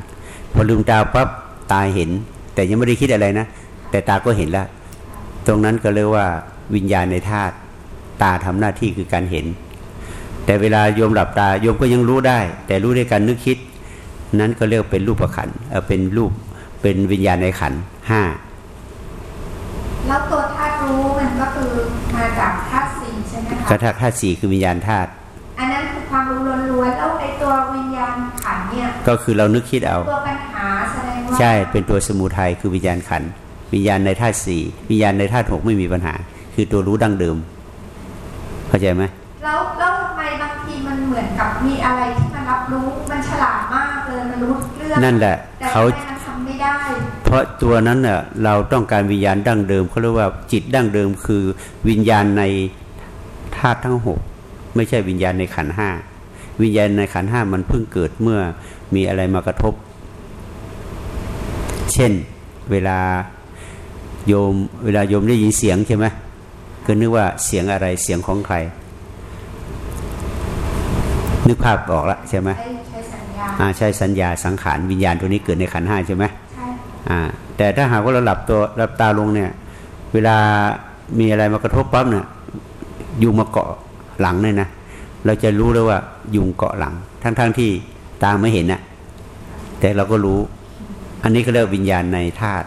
พอลืมตาปั๊บตาเห็น แต่ยังไม่ได้คิดอะไรนะ แต่ตาก็เห็นแล้วตรงนั้นก็เรียกว่าวิญญาณในธาตุตาทำหน้าที่คือการเห็น แต่เวลาโยมหลับตาโยมก็ยังรู้ได้ แต่รู้ด้วยการนึกคิด นั้นก็เรียกว่าเป็นรูปประขันธ์เออเป็นรูปเป็นวิญญาณในขันธ์ห้าแล้วตัวธาตุรู้มันก็คือมาจากธาตุสี่ใช่ไหมกคะระทธาตุสี่คือวิญญาณธาตุอันนั้นคือความรู้ล้วนๆแล้วในตัววิญญาณขันธ์ เนี่ยก็คือเรานึกคิดเอาตัวปัญหาแสดงว่าใช่เป็นตัวสมุทัยคือวิญญาณขันธ์วิญญาณในธาตุสี่วิญญาณในธาตุหกไม่มีปัญหา คือตัวรู้ดั้งเดิม เข้าใจไหมแล้วแล้วทำไมบางทีมันเหมือนกับมีอะไรที่มันรับรู้มันฉลาดมากเลยมันรู้เรื่องนั่นแหละแต่เขาทำไมมันทำไม่ได้ เพราะตัวนั้นเน่ะเราต้องการวิญญาณดั้งเดิมเขาเรียกว่าจิตดั้งเดิม คือวิญญาณในธาตุทั้งหกไม่ใช่วิญญาณในขันธ์ห้า วิญญาณในขันธ์ห้ามันเพิ่งเกิดเมื่อมีอะไรมากระทบ เช่นเวลาโยมเวลาโยมได้ยินเสียงใช่ไหมก็นึกว่าเสียงอะไรเสียงของใคร นึกภาพออกละใช่ไหมใช้ใช้สัญญาอ่าใช่สัญญาสังขารวิญญาณตัวนี้เกิดในขันธ์ห้าใช่ไหมใช่อ่าแต่ถ้าหากว่าเราหลับตัวหลับตาลงเนี่ย เวลามีอะไรมากระทบปั๊บเนี่ยยุงมาเกาะหลังเนี่ยนะ เราจะรู้เลยว่ายุงเกาะหลัง ทั้งๆทที่ตาไม่เห็นนะแต่เราก็รู้ อันนี้ก็เรียกว่าวิญญาณในธาตุ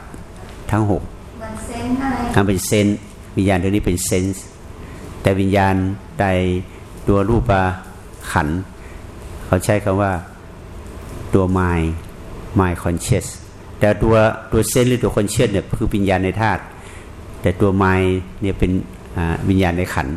ทั้งหกเหมือนเซนส์อะไรทำเป็นเซนส์วิญญาณตัวนี้เป็นเซนส์แต่วิญญาณใดตัวรูปขันธ์เขาใช้คำว่าตัว mind mind conscious แต่ตัวตัวเซนส์หรือตัว conscious เนี่ยคือวิญญาณในธาตุแต่ตัว mind เนี่ยเป็นอ่าวิญญาณในขันธ์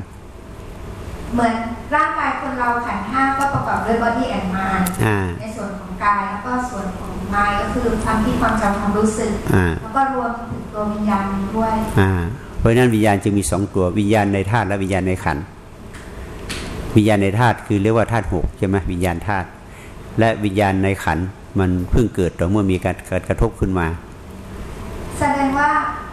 เหมือนร่างกายคนเราขันธ์ห้าก็ประกอบด้วย body and mind อ่าในส่วนของกายแล้วก็ส่วนของ mind ก็คือความคิดความจำความรู้สึกอ่าแล้วก็รวมถึงตัววิญญาณด้วยอ่าเพราะฉะนั้นวิญญาณจึงมีสองตัววิญญาณในธาตุและวิญญาณในขันธ์วิญญาณในธาตุคือเรียกว่าธาตุหกใช่ไหมวิญญาณธาตุและวิญญาณในขันธ์มันเพิ่งเกิดต่อเมื่อมีการการกระทบขึ้นมาแส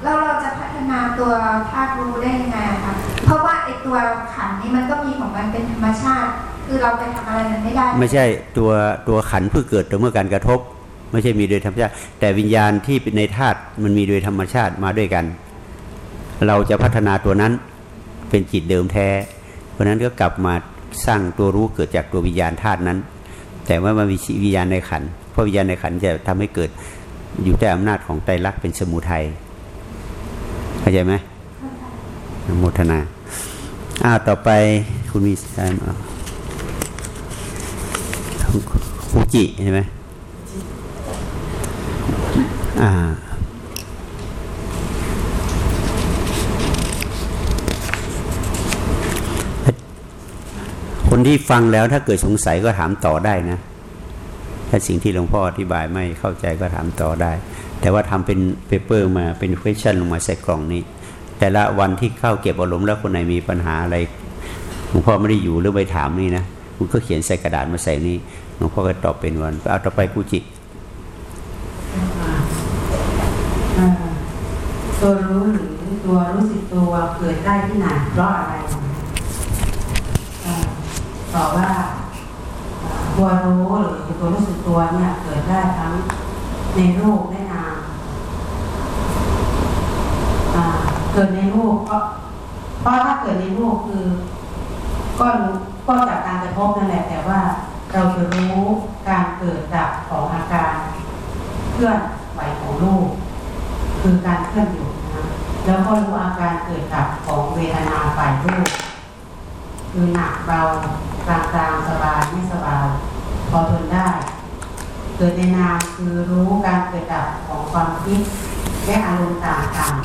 ดงว่าเราเราจะพัฒนาตัวธาตุรู้ได้ยังไงคะเพราะว่าไอตัวขันนี้มันก็มีของมันเป็นธรรมชาติ คือเราไปทำอะไรมันไม่ได้ ไม่ใช่ตัวตัวขันเพิ่งเกิดต่อเมื่อการกระทบ ไม่ใช่มีโดยธรรมชาติ แต่วิญญาณที่ในธาตุมันมีโดยธรรมชาติมาด้วยกัน เราจะพัฒนาตัวนั้นเป็นจิตเดิมแท้ เพราะฉะนั้นก็กลับมาสร้างตัวรู้เกิดจากตัววิญญาณธาตุนั้น แต่ว่ามันมีวิญญาณในขันเพราะวิญญาณในขันจะทำให้เกิดอยู่ใต้อำนาจของไตรลักษณ์เป็นสมุทัย เข้าใจไหมโมทนาอ้าวต่อไปคุณมีสายมาฟูจิใช่ไหมอ่าคนที่ฟังแล้วถ้าเกิดสงสัยก็ถามต่อได้นะ ถ้าสิ่งที่หลวงพ่ออธิบายไม่เข้าใจก็ถามต่อได้ แต่ว่าทำเป็นเปเปอร์มาเป็น question ลงมาใส่กล่องนี้ แต่ละวันที่เข้าเก็บอารมณ์แล้วคนไหนมีปัญหาอะไรหลวงพ่อไม่ได้อยู่หรือไปถามนี่นะคุณก็เขียนใส่กระดาษมาใส่นี่หลวงพ่อก็ตอบเป็นวันเอาต่อไปกูจิตัวรู้หรือตัวรู้สึกตัวเกิดได้ที่ไหนเพราะอะไรต่อตอบว่า ตัวรู้หรือตัวรู้สึกตัวเนี่ยเกิดได้ทั้งในรูปและนามเกิดในรูปเพราะเพราะถ้าเกิดในรูปคือ ก็ก็จากการกระทบนั่นแหละ แต่ว่าเราจะรู้การเกิดดับของอาการเคลื่อนไหวของรูปคือการเคลื่อนอยู่นะแล้วก็รู้อาการเกิดดับของเวทนาฝ่ายรูป คือหนักเบากลางกลางสบายไม่สบายพอทนได้ เกิดในนามคือรู้การเกิดดับของความคิดและอารมณ์ต่าง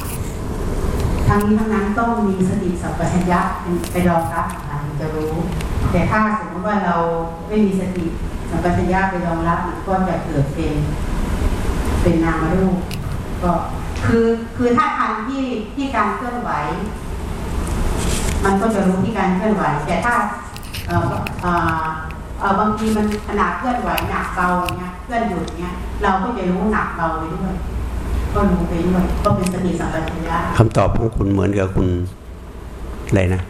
ๆทั้งนี้ทั้งนั้นต้องมีสติสัมปชัญญะเป็นไปรองรับนะคะถึงจะรู้ แต่ถ้าสมมติว่าเราไม่มีสติสัมปชัญญะไปรองรับมันก็จะเกิดเป็นเป็นนามรูปก็คือคือถ้าทันที่ที่การเคลื่อนไหว มันก็จะรู้ที่การเคลื่อนไหว แต่ถ้าเอ่อเอ่อเอ่อบางทีมันขนาดเคลื่อนไหวหนักเบาอย่างเงี้ยเคลื่อนหยุดเงี้ยเราก็จะรู้หนักเบาไปด้วยก็รู้ไปด้วยก็เป็นสติสัมปชัญญะคำตอบของคุณเหมือนกับคุณอะไรนะ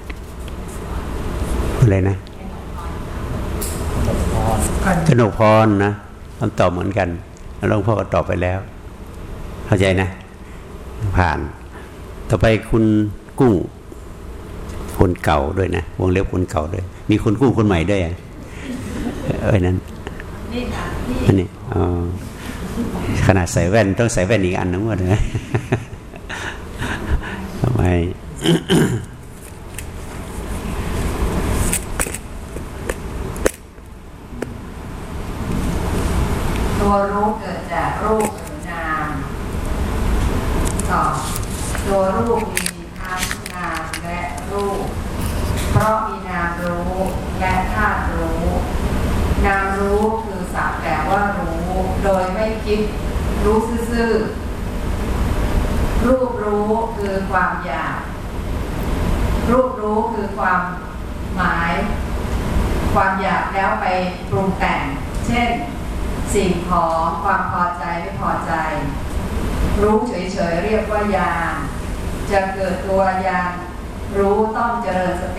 อะไรนะกนกพรนะคำตอบเหมือนกันแล้วหลวงพ่อก็ตอบไปแล้ว เข้าใจนะ ผ่าน ต่อไปคุณกุ้ง คนเก่าด้วยนะวงเล็บคนเก่าด้วย มีคนกู้คนใหม่ด้วยเอ้ยนั้นนี่ค่ะที่อันนี้ขนาดใส่แว่นต้องใส่แว่นอีกอันนึงวะเลยทำไม ตัวรู้เกิดจากรูปหรือนามต่อตัวรูปมีทั้งนามและรูป เพราะมีนามรู้และธาตุรู้ นามรู้คือสักแต่ว่ารู้ โดยไม่คิดรู้ซื่อๆรูปรู้คือความอยาก รูปรู้คือความหมาย ความอยากแล้วไปปรุงแต่ง เช่น สิ่งของความพอใจไม่พอใจ รู้เฉยๆเรียกว่ายานจะเกิดตัวยานรู้ต้อง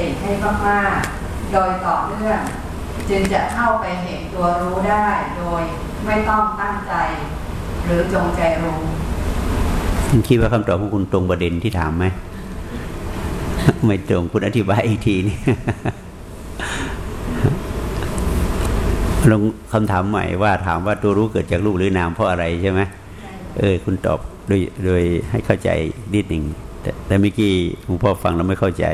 เจริญสติให้มากๆ โดยต่อเนื่อง จึงจะเข้าไปเห็นตัวรู้ได้โดยไม่ต้องตั้งใจ หรือจงใจรู้คุณคิดว่าคำตอบของคุณตรงประเด็นที่ถามไหมไม่ตรงคุณอธิบายอีกทีนี่ลงคำถามใหม่ว่าถามว่าตัวรู้เกิดจากรูปหรือนามเพราะอะไรใช่ไหมเออ คุณตอบโดยโดยให้เข้าใจนิดหนึ่งแต่แต่เมื่อกี้หลวงพ่อฟังแล้วไม่เข้าใจ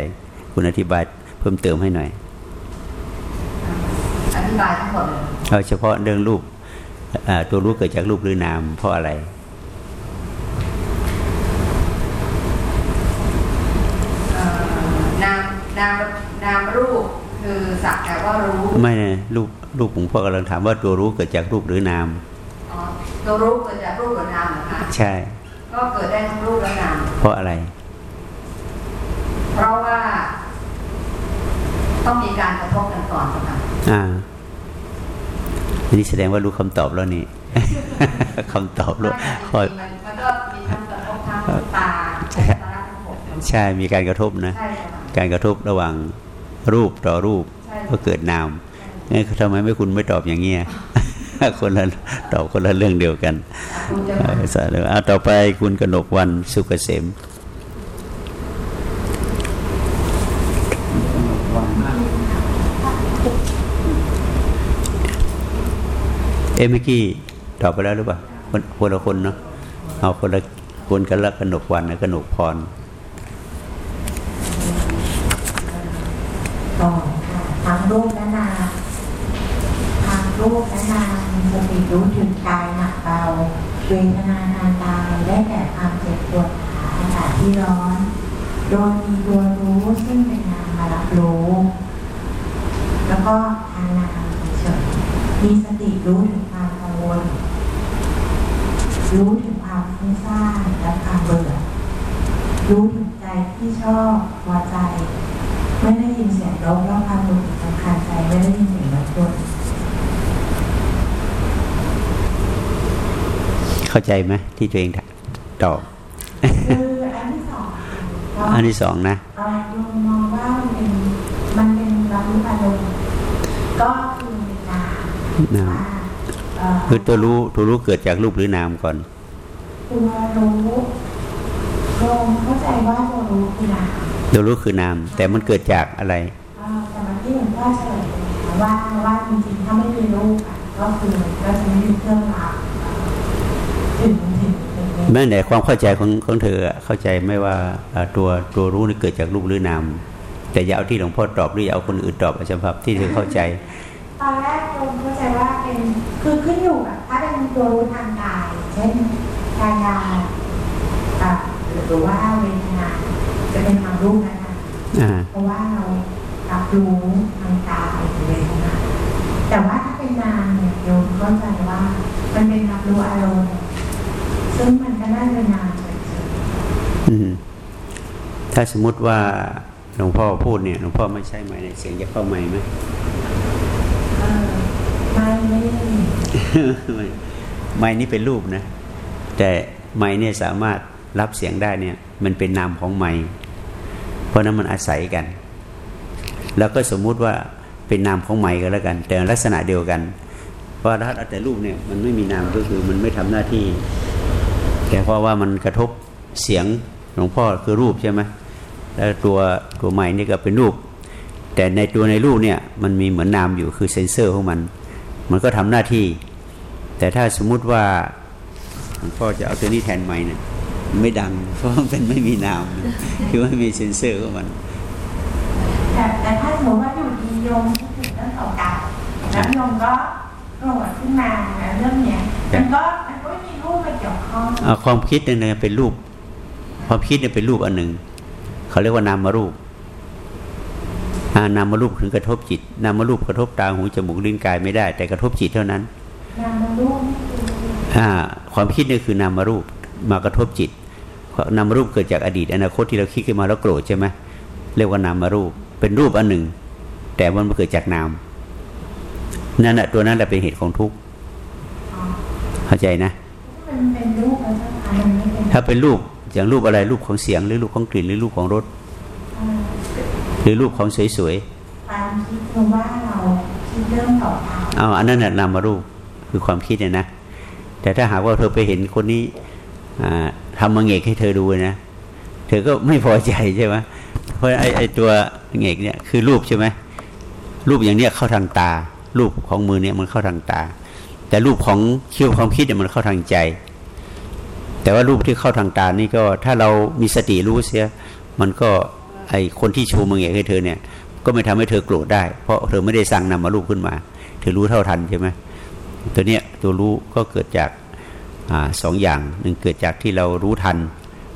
คุณอธิบายเพิ่มเติมให้หน่อยอธิบายทั้งหมดเลยเอาเฉพาะเรื่องรูปอ่าตัวรู้เกิดจากรูปหรือนามเพราะอะไรเอ่อนามนามนามรูปคือสักแต่ว่ารู้ไม่นะรูปรูปหลวงพ่อกำลังถามว่าตัวรู้เกิดจากรูปหรือนามอ๋อตัวรู้เกิดจากรูปหรือนามเหรอคะใช่ ก็เกิดได้ทั้งรูปและนามเพราะอะไร เพราะว่า ต้องมีการกระทบกันก่อนค่ะอ่าอันนี้แสดงว่ารู้คำตอบแล้วนี่คำตอบรู้ไม่ข้อแต่จริงๆมันมันก็มีทั้งกระทบทั้งตาและตาทั้งหกใช่มีการกระทบนะใช่ค่ะการกระทบระหว่างรูปต่อรูปใช่ก็เกิดนามงั้นทำไมไม่คุณไม่ตอบอย่างเงี้ยคนละตอบคนละเรื่องเดียวกันคุณจะเออสาธุอะต่อไปคุณกนกวันสุกเกษม เอ๊ะเมื่อกี้ตอบไปแล้วหรือเปล่าคนละคนเนาะเอาคนละคนกันละกนกวันนะกนกพรต่อทั้งรูปและนามทางรูปและนามีสติรู้ถึงกายหนักเบาเวทนาทางกายได้แก่ความเจ็บปวดขาอากาศที่ร้อน โดยมีตัวรู้ซึ่งเป็นนามมารับรู้ แล้วก็ทางนาม มีสติรู้ถึงความกังวล รู้ถึงความฟุ้งซ่านและความเบื่อ รู้ถึงใจที่ชอบพอใจ ไม่ได้ยินเสียงรบแล้วความหงุดหงิดรำคาญใจไม่ได้ยินเสียงรบกวนเข้าใจไหมที่ตัวเองตอบคืออันที่สองก็อันที่สองนะ เอ่อโยมมองว่ามันเป็นมันเป็นรับรู้อารมณ์ก็คือเป็นนาม นามว่าเอ่อคือตัวรู้ตัวรู้เกิดจากรูปหรือนามก่อนตัวรู้โยมเข้าใจว่าตัวรู้คือนามตัวรู้คือนาม แต่มันเกิดจากอะไรเอ่อแต่เมื่อกี้หลวงพ่อเฉลยไปแล้วว่าว่าจริงๆถ้าไม่มีรูปอะก็คือก็จะไม่มีเครื่องรับถึงถึงถึงแม้แต่ความเข้าใจของของเธออะเข้าใจไม่ว่าเอ่อตัวตัวรู้นี่เกิดจากรูปหรือนามแต่อย่าเอาที่หลวงพ่อตอบหรืออย่าเอาคนอื่นตอบอาจารย์ครับที่เธอเข้าใจตอนแรก คือขึ้นอยู่กับถ้าเป็นตัวรู้ทางกาย เช่นกายาอะหรือว่าเวทนาจะเป็นทางรูปนะคะอ่าเพราะว่าเรารับรู้ทางกายเวทนาแต่ว่าถ้าเป็นนามเนี่ยโยมเข้าใจว่ามันเป็นรับรู้อารมณ์ซึ่งมันก็น่าจะนามเฉยอืมถ้าสมมุติว่าหลวงพ่อพูดเนี่ยหลวงพ่อไม่ใช่ไหมในเสียงจะเข้าไหมค์ไหมๆเออ ไม่ไม่ได้ไม่ไม้นี่เป็นรูปนะ แต่ไม้เนี่ยสามารถรับเสียงได้เนี่ย มันเป็นนามของไม้เพราะนั้นมันอาศัยกัน แล้วก็สมมุติว่าเป็นนามของไม้ก็แล้วกัน แต่ลักษณะเดียวกัน เพราะถ้าแต่รูปเนี่ยมันไม่มีนามก็คือมันไม่ทำหน้าที่ แต่เพราะว่ามันกระทบเสียงหลวงพ่อคือรูปใช่ไหมแล้วตัวตัวไม้นี่ก็เป็นรูป แต่ในตัวในรูปเนี่ยมันมีเหมือนนามอยู่คือเซนเซอร์ของมัน มันก็ทำหน้าที่ แต่ถ้าสมมุติว่าหลวงพ่อจะเอาตัวนี้แทนไม้เนี่ยมันไม่ดัง เพราะมันเป็นไม่มีนาม คือไม่มีเซนเซอร์ของมัน แต่แต่ถ้าสมมติว่าอยู่ดีโยมคิดถึงเรื่องเก่าๆแล้วโยมก็โกรธขึ้นมาแล้วเรื่องเนี้ยมันก็มันก็ไม่มีรูปมาเกี่ยวข้องเอาความคิดเนี่ยเป็นรูป ความคิดเนี่ยเป็นรูปอันหนึ่งเขาเรียกว่านามารูปอ่า นามารูปถึงกระทบจิตนามารูปกระทบตาหูจมูกลิ้นกายไม่ได้ แต่กระทบจิตเท่านั้นนามรูปนี่คืออ่าความคิดเนี่ยคือนามรูปมากระทบจิตนามรูปเกิดจากอดีต อนาคตที่เราคิดขึ้นมาแล้วโกรธใช่ไหมเรียกว่านามรูป เป็นรูปอันหนึ่ง แต่มันเกิดจากนามนั่นแหะตัวนั้นแหละเป็นเหตุของทุกข์อ๋อเข้าใจนะมันเป็นรูปแล้วเจ้าค่ะมันไม่เป็นถ้าเป็นรูปอย่างรูปอะไรรูปของเสียงหรือรูปของกลิ่นหรือรูปของรสอ่า หรือรูปของสวยความคิดคือว่าเราคิดเรื่องเก่าๆเอาอันนั้นน่ะนามรูปคือความคิดเนี่ยนะ แต่ถ้าหากว่าเธอไปเห็นคนนี้อ่าทำมังเอกให้เธอดูนะ เธอก็ไม่พอใจใช่ไหมเพราะไอ้ไอ้ตัวเงกเนี่ยคือรูปใช่ไหมรูปอย่างเนี้ยเข้าทางตา รูปของมือเนี่ยมันเข้าทางตา แต่รูปของคิวความคิดเนี่ยมันเข้าทางใจ แต่ว่ารูปที่เข้าทางตานี่ก็ถ้าเรามีสติรู้เสีย มันก็ ไอคนที่ชูมังเอกให้เธอเนี่ย ก็ไม่ทำให้เธอโกรธได้ เพราะเธอไม่ได้สั่งนำมารูปขึ้นมา เธอรู้เท่าทันใช่ไหมตัวเนี้ยตัวรู้ก็เกิดจากอาสองอย่างหนึ่งเกิดจากที่เรารู้ทัน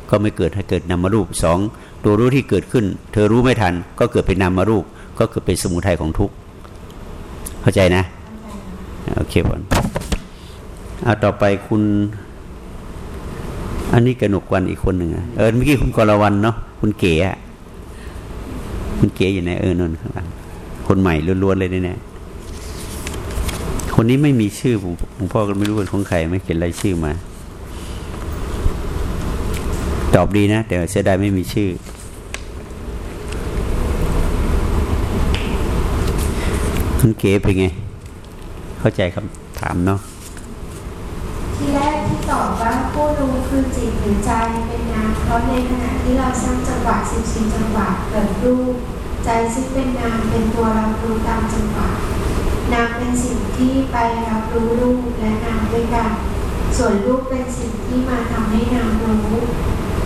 ก็ไม่เกิดให้เกิดนามารูปสองตัวรู้ที่เกิดขึ้น เธอรู้ไม่ทัน ก็เกิดเป็นนามารูป ก็เกิดเป็นสมุทัยของทุกข์เข้าใจนะโอเคบอลเอาต่อไปคุณ อันนี้กระหนกวันอีกคนหนึ่งเออเมื่อกี้คุณกรวันเนาะคุณเก๋อะ คุณเก๋อยู่ไหนเออนนท์ข้างหลังคนใหม่ล้วนๆเลยเนี่ยคนนี้ไม่มีชื่อผมผมพ่อก็ไม่รู้เป็นของใครไม่เขียนรายชื่อมา ตอบดีนะ แต่เสียดายไม่มีชื่อคุณเก๋เป็นไง เข้าใจคำถามเนาะที่แรกที่ตอบว่า ผู้รู้คือจิตหรือใจเป็นนามเพราะในขณะที่เราสร้างจังหวะ14จังหวะเกิดรูป ใจซึ่งเป็นนามเป็นตัวรับรู้ตามจังหวะนามเป็นสิ่งที่ไปรับรู้รูปและนามด้วยกัน ส่วนรูปเป็นสิ่งที่มาทำให้นามรู้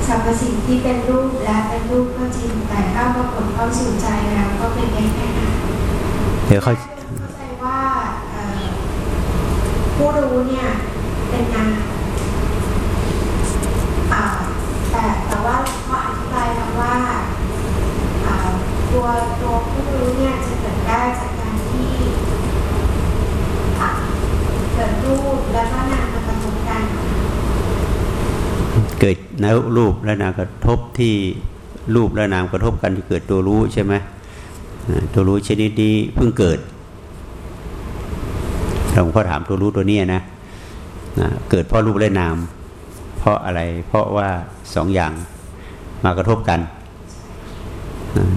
สรรพสิ่งที่เป็นรูปและเป็นรูปก็จริงแต่ถ้าปรากฏเข้าสู่ใจแล้วก็เป็นแค่แค่นามเดี๋ยวเขาเข้าใจว่าเอ่อผู้รู้เนี่ยเป็นนามอ่าแต่แต่ ว่าเขาอธิบายมาว่าตัวตัวผู้รู้เนี่ยจะเกิดได้จากการที่เกิดรูปแล้วก็นามมากระทบกัน เกิดแล้วรูปและนามกระทบที่รูปและนามกระทบกันที่เกิดตัวรู้ใช่ไหมตัวรู้ชนิดนี้เพิ่งเกิดหลวงพ่อถามตัวรู้ตัวเนี้ยนะนะเกิดเพราะรูปและนาม เพราะอะไรเพราะว่าสองอย่าง มากระทบกัน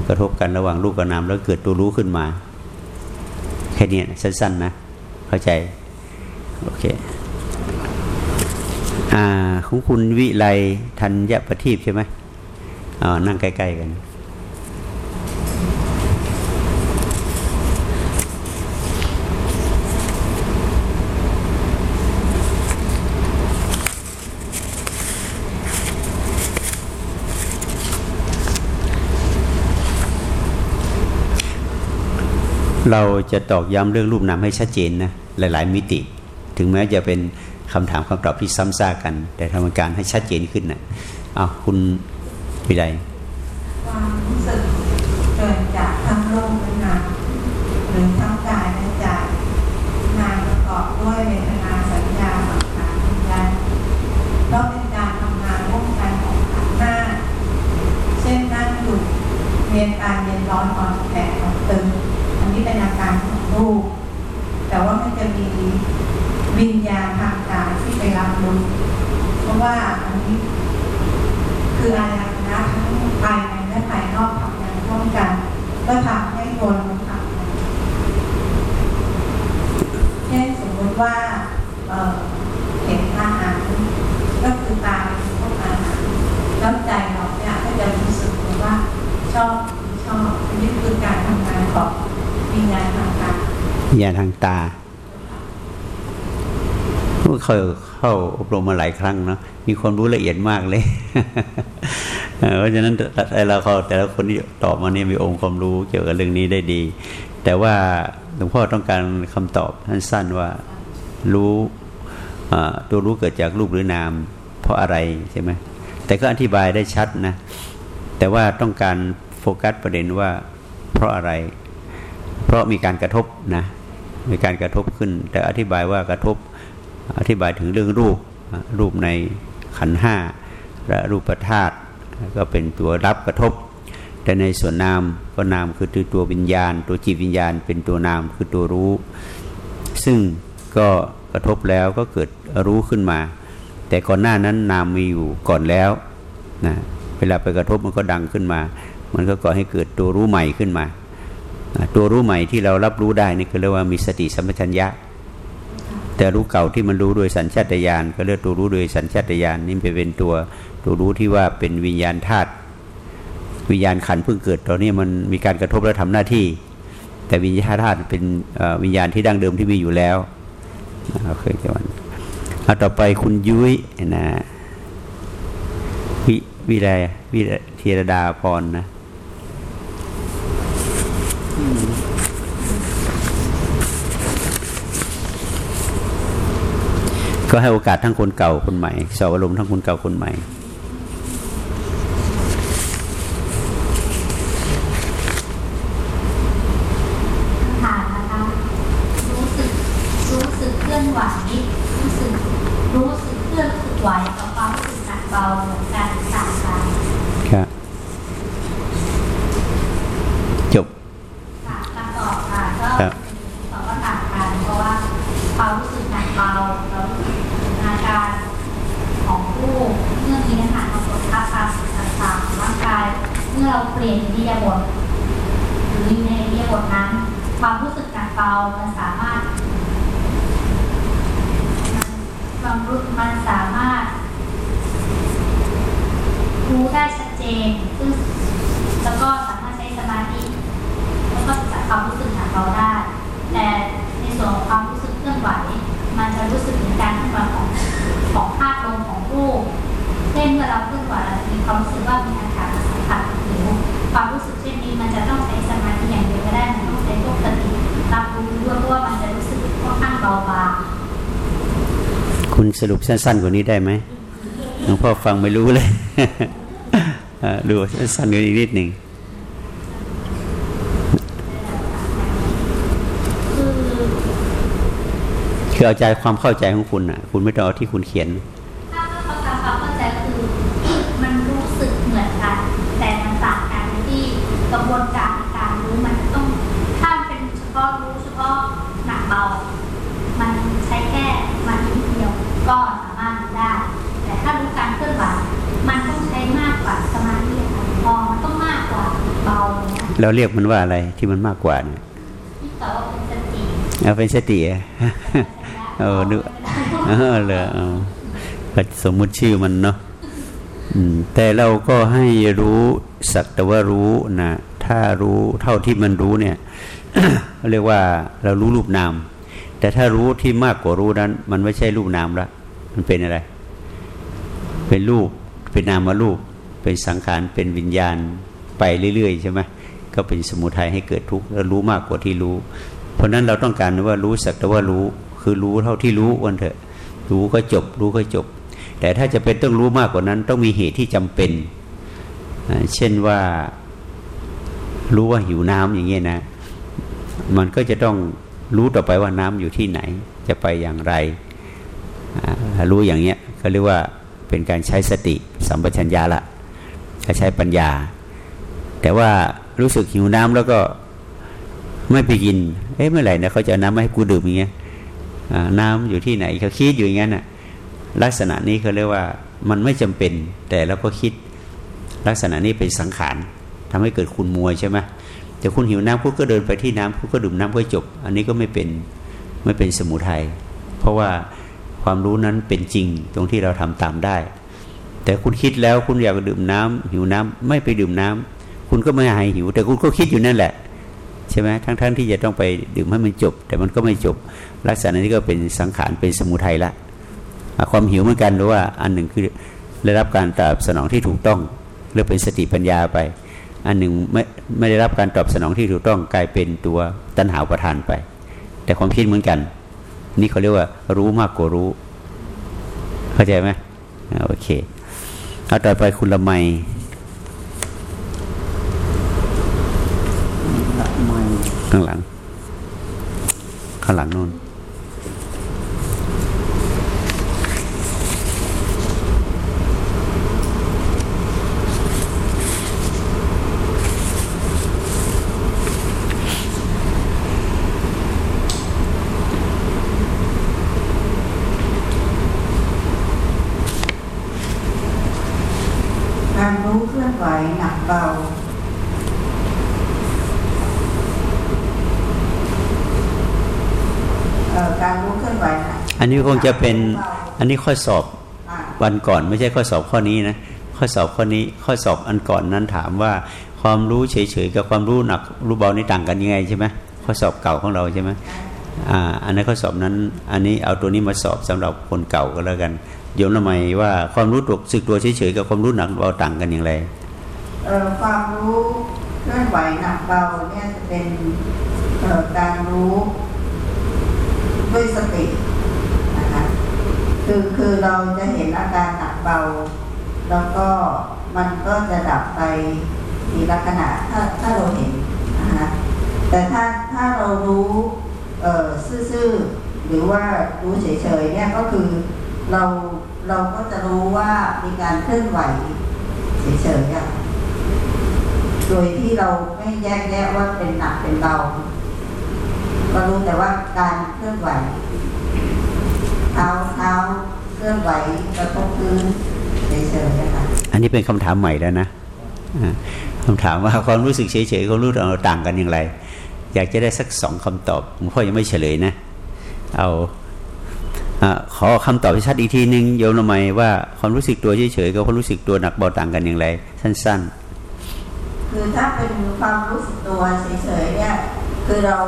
กระทบกันระหว่างรูปกับนามแล้วเกิดตัวรู้ขึ้นมา แค่นี้สั้นๆนะ เข้าใจ โอเคอ่าของคุณวิไลธัญประทีปใช่ไหมอ๋อนั่งใกล้ ๆ กัน เราจะตอกย้ำเรื่องรูปนามให้ชัดเจนนะหลาย ๆ มิติ ถึงแม้จะเป็นคำถามคำตอบที่ซ้ำซากกัน แต่ทำการให้ชัดเจนขึ้นนะอ้าวคุณวิไลความรู้สึกเกิดจากทั้งโลกและนามหรือ รือทั้งกายและใจนามประกอบด้วยเวทนาสัญญาสังขารวิญญาณเพราะเป็นการทำงานร่วมกันของขันธ์หน้า เช่นนั่งหยุดเรียนการเรียนร้อนอ่อนแข็งอ่อนตึง อันนี้เป็นอาการของรูป แต่ว่ามันจะมี วิญญาณทางกายที่ไปรับรู้เพราะว่าอันนี้คืออายตนะทั้งภายในและภายนอกทำงานร่วมกัน ก็ทำให้ตัวรู้ทำงานเช่นสมมติว่าเห็นอาหารก็คือตาเป็นพวกอาหารแล้วใจเราเนี่ยก็จะรู้สึกว่าชอบชอบอันนี้คือการทำงานของวิญญาณทางกายญาณทางตา เคยเข้าอบรมมาหลายครั้งเนาะมีความรู้ละเอียดมากเลยเพราะฉะนั้นแต่ละเขาแต่ละคนที่ตอบมาเนี่ยมีองค์ความรู้เกี่ยวกับเรื่องนี้ได้ดี แต่ว่าหลวงพ่อต้องการคำตอบสั้นว่ารู้ตัวรู้เกิดจากรูปหรือนาม เพราะอะไรใช่ไหมแต่ก็อธิบายได้ชัดนะ แต่ว่าต้องการโฟกัสประเด็นว่า เพราะอะไร เพราะมีการกระทบนะมีการกระทบขึ้น แต่อธิบายว่ากระทบ อธิบายถึงเรื่องรูปรูปในขันห้าและรูปธาตุก็เป็นตัวรับกระทบ แต่ในส่วนนามก็นามคือตัววิญญาณ ตัวจิตวิญญาณ เป็นตัวนามคือตัวรู้ ซึ่งก็กระทบแล้วก็เกิดรู้ขึ้นมา แต่ก่อนหน้านั้นนามมีอยู่ก่อนแล้วนะเวลาไปกระทบมันก็ดังขึ้นมา มันก็ก่อให้เกิดตัวรู้ใหม่ขึ้นมา ตัวรู้ใหม่ที่เรารับรู้ได้นี่คือเรียกว่ามีสติสัมปชัญญะ แต่รู้เก่าที่มันรู้โดยสัญชาตญาณก็เรียกตัวรู้โดยสัญชาตญาณนี่เป็นตัวตัวรู้ที่ว่าเป็นวิญญาณธาตุวิญญาณขันเพิ่งเกิดตอนนี้มันมีการกระทบแล้วทำหน้าที่ แต่วิญญาณธาตุเป็นวิญญาณที่ดั้งเดิมที่มีอยู่แล้วโอเคจังหวันเอาต่อไปคุณยุ้ยนะวิวิไลวิเทรดาพรนะ ก็ให้โอกาสทั้งคนเก่าคนใหม่สอบอารมณ์ทั้งคนเก่าคนใหม่ ถามนะคะ รู้สึก รู้สึกเคลื่อนไหว รู้สึก รู้สึกเคลื่อนรู้สึกไหวกับความรู้สึกหนักเบาเหมือนกันต่างกัน ครับ จบ ค่ะคำตอบค่ะก็ ครับ ตอบว่าต่างกัน เพราะว่าความรู้สึกหนักเบาเรารู้สึกถึงอาการของผู้เมื่อมีอาหารมากดทับตามสิ่งต่างๆของร่างกาย เมื่อเราเปลี่ยนอิริยาบถหรืออยู่ในอิริยาบถนั้น ความรู้สึกหนักเบามันสามารถ ความรู้มันสามารถ รู้ได้ชัดเจนซึ่งแล้วก็สามารถใช้สมาธิแล้วก็จับความรู้สึกหนักเบาได้ แต่ในส่วนของความรู้สึกเคลื่อนไหว มันจะรู้สึกถึงการเคลื่อนไหวของของภาพลมของรูปเช่นเมื่อเราเคลื่อนไหวเราจะมีความรู้สึกว่ามีอากาศสัมผัสหรือความรู้สึกเช่นนี้มันจะต้องใช้สมาธิอย่างเดียวไม่ได้มันต้องใช้พวกสติรับรู้ด้วยเพราะว่ามันจะรู้สึกค่อนข้างเบาบาง คุณสรุปสั้น ๆ กว่านี้ได้ไหมหลวงพ่อฟังไม่รู้เลยดูสั้นๆกว่านี้นิดหนึ่งคือเอาใจความเข้าใจของคุณอะ คุณไม่ต้องเอาที่คุณเขียน ถ้าถ้าเขาตามความเข้าใจก็คือมันรู้สึกเหมือนกัน แต่มันต่างกันที่กระบวนการในการรู้มันต้องถ้าเป็นเฉพาะรู้เฉพาะหนักเบา มันใช้แค่มันนิดเดียวก็สามารถรู้ได้ แต่ถ้ารู้การเคลื่อนไหวมันต้องใช้มากกว่าสมาธิค่ะพอมันต้องมากกว่าเบา เนี่ยเราเรียกมันว่าอะไรที่มันมากกว่าเนี่ยที่ต่อว่าเป็นสติเอาเป็นสติอะเออนึกเออเลยเอาก็สมมุติชื่อมันเนาะอืมแต่เราก็ให้รู้สักแต่ว่ารู้นะถ้ารู้เท่าที่มันรู้เนี่ยเขาเรียกว่าเรารู้รูปนาม แต่ถ้ารู้ที่มากกว่ารู้นั้น มันไม่ใช่รูปนามละมันเป็นอะไร เป็นรูป เป็นนามรูป เป็นสังขารเป็นวิญญาณไปเรื่อยๆใช่ไหม ก็เป็นสมุทัยให้เกิดทุกข์แล้วรู้มากกว่าที่รู้ เพราะฉะนั้นเราต้องการว่ารู้สักแต่ว่ารู้คือรู้เท่าที่รู้วันเถอะ รู้ก็จบ รู้ก็จบ แต่ถ้าจะเป็นต้องรู้มากกว่านั้น ต้องมีเหตุที่จำเป็น เช่นว่ารู้ว่าหิวน้ำอย่างเงี้ยนะ มันก็จะต้องรู้ต่อไปว่าน้ำอยู่ที่ไหน จะไปอย่างไร รู้อย่างเนี้ยก็เรียกว่าเป็นการใช้สติสัมปชัญญะละใช้ปัญญา แต่ว่า รู้สึกหิวน้ำแล้วก็ไม่ไปกิน เอ๊ะเมื่อไหร่นะเขาจะน้ำมาให้กูดื่มอย่างเงี้ยน้ำอยู่ที่ไหนเขาคิดอยู่อย่างนั้นน่ะ ลักษณะนี้เขาเรียกว่ามันไม่จำเป็น แต่เราก็คิดลักษณะนี้เป็นสังขารทำให้เกิดคุณมัวใช่ไหมแต่คุณหิวน้ำคุณก็เดินไปที่น้ำคุณก็ดื่มน้ำก็จบ อันนี้ก็ไม่เป็นไม่เป็นสมุทัยเพราะว่าความรู้นั้นเป็นจริงตรงที่เราทำตามได้ แต่คุณคิดแล้วคุณอยากดื่มน้ำหิวน้ำไม่ไปดื่มน้ำ คุณก็ไม่หายหิว แต่คุณก็คิดอยู่นั่นแหละใช่ไหมทั้งๆทที่จะต้องไปดื่มให้มันจบ แต่มันก็ไม่จบ ลักษณะนี้ก็เป็นสังขารเป็นสมุทัยละความหิวเหมือนกันหรือว่าอันหนึ่งคือได้รับการตอบสนองที่ถูกต้องเรียกเป็นสติปัญญาไป อันหนึ่งไม่ไม่ได้รับการตอบสนองที่ถูกต้องกลายเป็นตัวตัณหาประทานไป แต่ความคิดเหมือนกัน นี่เขาเรียกว่ารู้มากกว่ารู้ เข้าใจไหมโอเคเอาต่อไปคุณละไม ข้างหลัง ข้างหลังนู่นการรู้เคลื่อนไหวหนักเบา อันนี้คงจะเป็นอันนี้ข้อสอบวันก่อนไม่ใช่ข้อสอบข้อนี้นะข้อสอบข้อนี้ข้อสอบอันก่อนนั้นถามว่าความรู้เฉยๆกับความรู้หนักรู้เบานี่ต่างกันยังไงใช่ไหมข้อสอบเก่าของเราใช่ไหมอ่าอันนั้นข้อสอบนั้น อันนี้เอาตัวนี้มาสอบสำหรับคนเก่าก็แล้วกันเดี๋ยวทำไมว่าความรู้ตัวสึกตัวเฉยๆกับความรู้หนักเบาต่างกันอย่างไรเอ่อความรู้เคลื่อนไหวหนักเบาเนี่ยจะเป็นเอ่อการรู้ด้วยสติ คือคือเราจะเห็นอาการหนักเบา แล้วก็มันก็จะดับไปทีละขณะถ้าถ้าเราเห็นนะคะแต่ถ้าถ้าเรารู้เออซื่อๆหรือว่ารู้เฉยๆเนี่ยก็คือเราเราก็จะรู้ว่ามีการเคลื่อนไหวเฉยๆอะโดยที่เราไม่แยกแยะว่าเป็นหนักเป็นเบาก็รู้แต่ว่าการเคลื่อนไหว เท้าเท้าเคลื่อนไหวกระทบพื้นเฉยๆนะคะอันนี้เป็นคำถามใหม่แล้วนะคำถามว่าความรู้สึกเฉยๆความรู้เราต่างกันอย่างไร อยากจะได้สักสองคำตอบหลวงพ่อยังไม่เฉลยนะ เอาอขอคำตอบชัดอีกทีหนึ่งโยมละไมว่าความรู้สึกตัวเฉยๆกับความรู้สึกตัวหนักเบาต่างกันอย่างไร สั้น ๆ คือถ้าเป็นความรู้สึกตัวเฉยๆเนี่ยคือเรา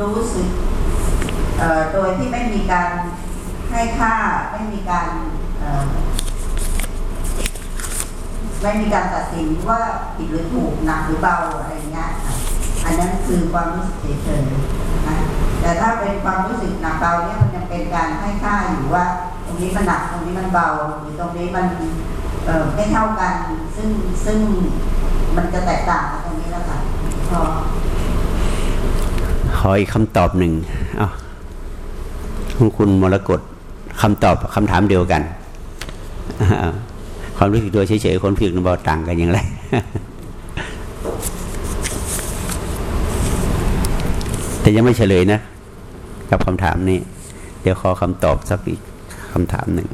รู้สึกโดยที่ไม่มีการ ให้ค่าไม่มีการไม่มีการตัดสินว่าผิดหรือถูกหนักหรือเบาอะไรเงี้ยอันนั้นคือความรู้สึกเฉยๆนะแต่ถ้าเป็นความรู้สึกหนักเบาเนี่ยมันยังเป็นการให้ค่าอยู่ว่า ตรงนี้มันหนักตรงนี้มันเบาหรือตรงนี้มันไม่เท่ากัน ซึ่งซึ่งมันจะแตกต่างกันตรงนี้แล้วค่ะพอขออีกคำตอบหนึ่งอ้าวคุณมรกต คำตอบคำถามเดียวกัน ความรู้สึกตัวเฉยๆคนผิดนบอต่างกันอย่างไรแต่ยังไม่เฉลยนะ กับคำถามนี้ เดี๋ยวขอคำตอบสักอีกคำถามหนึ่ง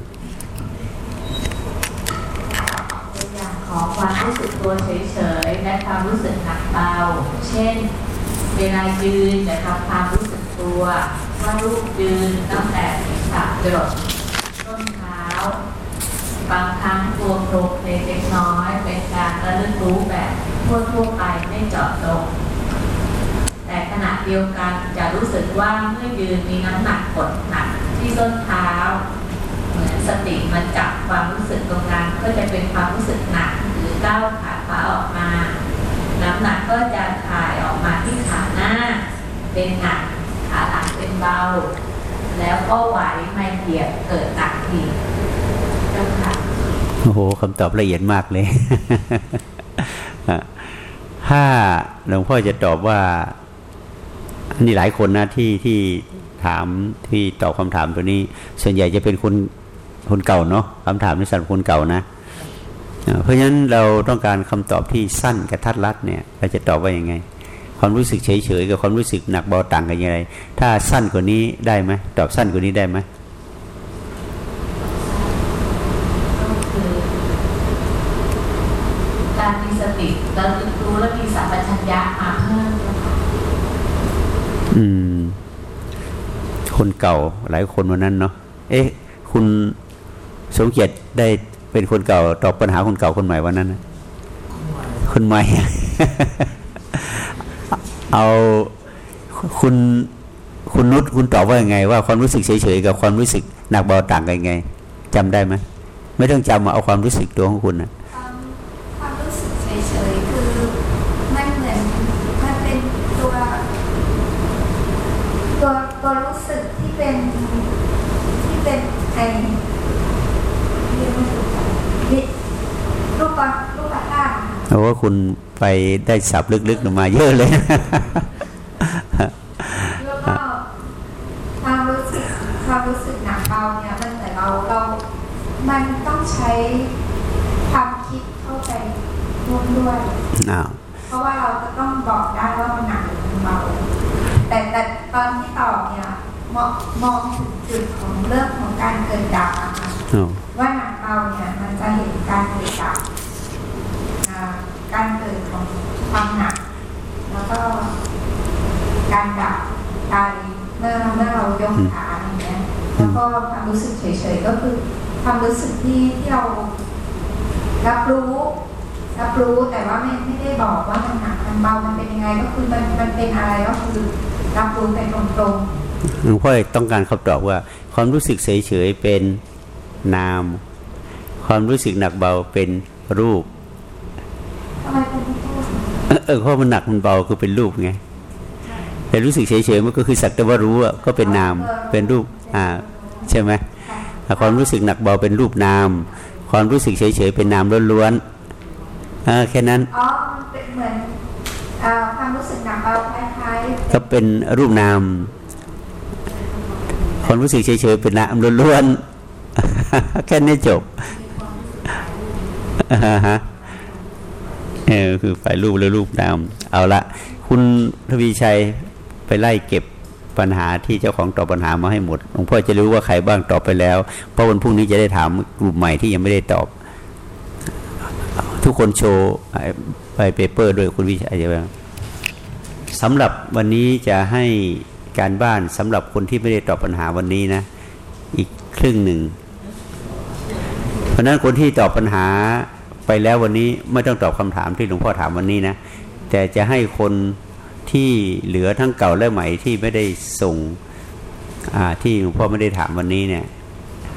อยากขอความรู้สึกตัวเฉยๆและความรู้สึกหนักเบาเช่น เวลายืนจะทำความรู้สึก ตัวว่าลูกยืนตั้งแต่ศีรษะจรดต้นเท้า บางครั้งตัวโครงเล็กน้อยเป็นการระลึกรู้แบบทั่วทั่วไปไม่เจาะจงแต่ขณะเดียวกันจะรู้สึกว่าเมื่อยืนมีน้ำหนักกดหนักที่ต้นเท้า เหมือนสติมันจับความรู้สึกตรงนั้นก็จะเป็นความรู้สึกหนักหรือก้าวขาขวาออกมา น้ำหนักก็จะถ่ายออกมาที่ขาหน้า เป็นหนัก ขาหลังเป็นเบา แล้วก็ไหวไม่เหยียบเกิดหนักทีเจ้าค่ะโอ้โหคำตอบละเอียดมากเลย ถ้าหลวงพ่อจะตอบว่านี่หลายคนนะที่ที่ถามที่ตอบคำถามตัวนี้ ส่วนใหญ่จะเป็นคนคนเก่าเนาะคำถามในสำหรับคนเก่านะเพราะฉะนั้นเราต้องการคำตอบที่สั้นกระทัดรัดเนี่ย เราจะตอบว่ายังไง ความรู้สึกเฉยๆกับความรู้สึกหนักเบาต่างกันยังไงถ้าสั้นกว่านี้ได้ไหมตอบสั้นกว่านี้ได้ไหมก็คือการมีสติแล้วรู้และมีสัมปชัญญะมาเพิ่มนะคะอืม คนเก่าหลายคนวันนั้นเนาะเอ๊ะ คุณสมเกียรติได้เป็นคนเก่าตอบปัญหาคนเก่าคนใหม่วันนั้นนะคนใหม่ เอาคุณคุณนุชคุณตอบว่ายังไง ว่าความรู้สึกเฉยๆกับความรู้สึกหนักเบาต่างกันยังไงจำได้ไหมไม่ต้องจำเอาความรู้สึกตัวของคุณนะ ความความรู้สึกเฉยๆคือมันเหมือนมันเป็นตัวตัวตัวรู้สึกที่เป็นที่เป็นไอเรียกไม่ถูกนี่รูปะรูปธาตุอะค่ะ เพราะว่าคุณไปได้สับลึกๆมาเยอะเลยแล้วก็ความรู้สึกความรู้สึกหนักเบาเนี่ยมันเหมือนเราเรา มันต้องใช้ความคิดเข้าไปร่วมด้วยอ้าวเพราะว่าเราจะต้องบอกได้ว่ามันหนักหรือมันเบาแต่แต่ตอนที่ตอบเนี่ยมองมองถึงจุดของเรื่องของการเกิดดับอะค่ะอ้าวว่าหนักเบาเนี่ยมันจะเห็นการเกิดดับอ่า การเกิดของความหนัก แล้วก็การดับการเมื่อเมื่อเรายกขาอย่างเงี้ยแล้วก็ความรู้สึกเฉยๆก็คือความรู้สึกที่ที่เรารับรู้รับรู้แต่ว่าไม่ไม่ได้บอกว่ามันหนักมันเบามันเป็นยังไงก็คือมันมันเป็นอะไรก็คือรับรู้ไปตรงหลวงพ่อต้องการคำตอบว่า ความรู้สึกเฉยๆเป็นนาม ความรู้สึกหนักเบาเป็นรูป ๆทำไมคุณพูด เออเออเพราะมันหนักมันเบาคือเป็นรูปไงแต่รู้สึกเฉยๆมันก็คือสักแต่ว่ารู้อะก็เป็นนามเป็นรูปอ่าใช่ไหมอ่าความรู้สึกหนักเบาเป็นรูปนาม ความรู้สึกเฉยๆเป็นนามล้วนๆอ่าแค่นั้นอ๋อมันเป็นเหมือนเอ่อความรู้สึกหนักเบาคล้ายๆก็เป็นรูปนาม ความรู้สึกเฉยๆเป็นนามล้วนๆแค่นี้จบอ่าฮะ เออคือฝ่ายรูปและรูปนาม เอาละคุณทวีชัยไปไล่เก็บปัญหาที่เจ้าของตอบปัญหามาให้หมดหลวงพ่อจะรู้ว่าใครบ้างตอบไปแล้ว เพราะวันพรุ่งนี้จะได้ถามกลุ่มใหม่ที่ยังไม่ได้ตอบ ทุกคนโชว์ไปเปเปอร์ด้วยคุณวิชัยใช่ไหมสำหรับวันนี้จะให้การบ้านสำหรับคนที่ไม่ได้ตอบปัญหาวันนี้นะ อีกครึ่งหนึ่ง เพราะฉะนั้นคนที่ตอบปัญหา ไปแล้ววันนี้ไม่ต้องตอบคำถามที่หลวงพ่อถามวันนี้นะ แต่จะให้คนที่เหลือทั้งเก่าและใหม่ที่ไม่ได้ส่งที่หลวงพ่อไม่ได้ถามวันนี้เนี่ย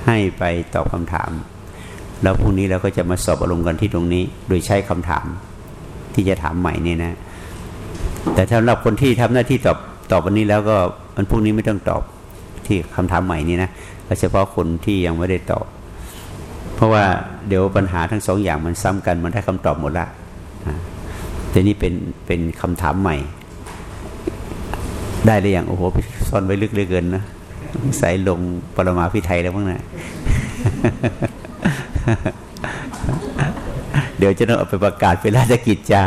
ให้ไปตอบคำถาม แล้วพรุ่งนี้เราก็จะมาสอบอารมณ์กันที่ตรงนี้ โดยใช้คำถามที่จะถามใหม่นี่นะ แต่สำหรับคนที่ทำหน้าที่ตอบตอบวันนี้แล้วก็มันพรุ่งนี้ไม่ต้องตอบที่คำถามใหม่นี้นะเฉพาะคนที่ยังไม่ได้ตอบ ราะว่าเดี๋ยวปัญหาทั้งสองอย่างมันซ้ำกันมันได้คำตอบหมดละแต่นี่เป็นเป็นคำถามใหม่ ได้เลยอย่างโอ้โหไปซ่อนไว้ลึกเหลือเกินนะใส่ลงปรมาพิไทยแล้วมั้งนะเดี๋ยวจะต้องเอาไปประกาศเป็นราชกิจจา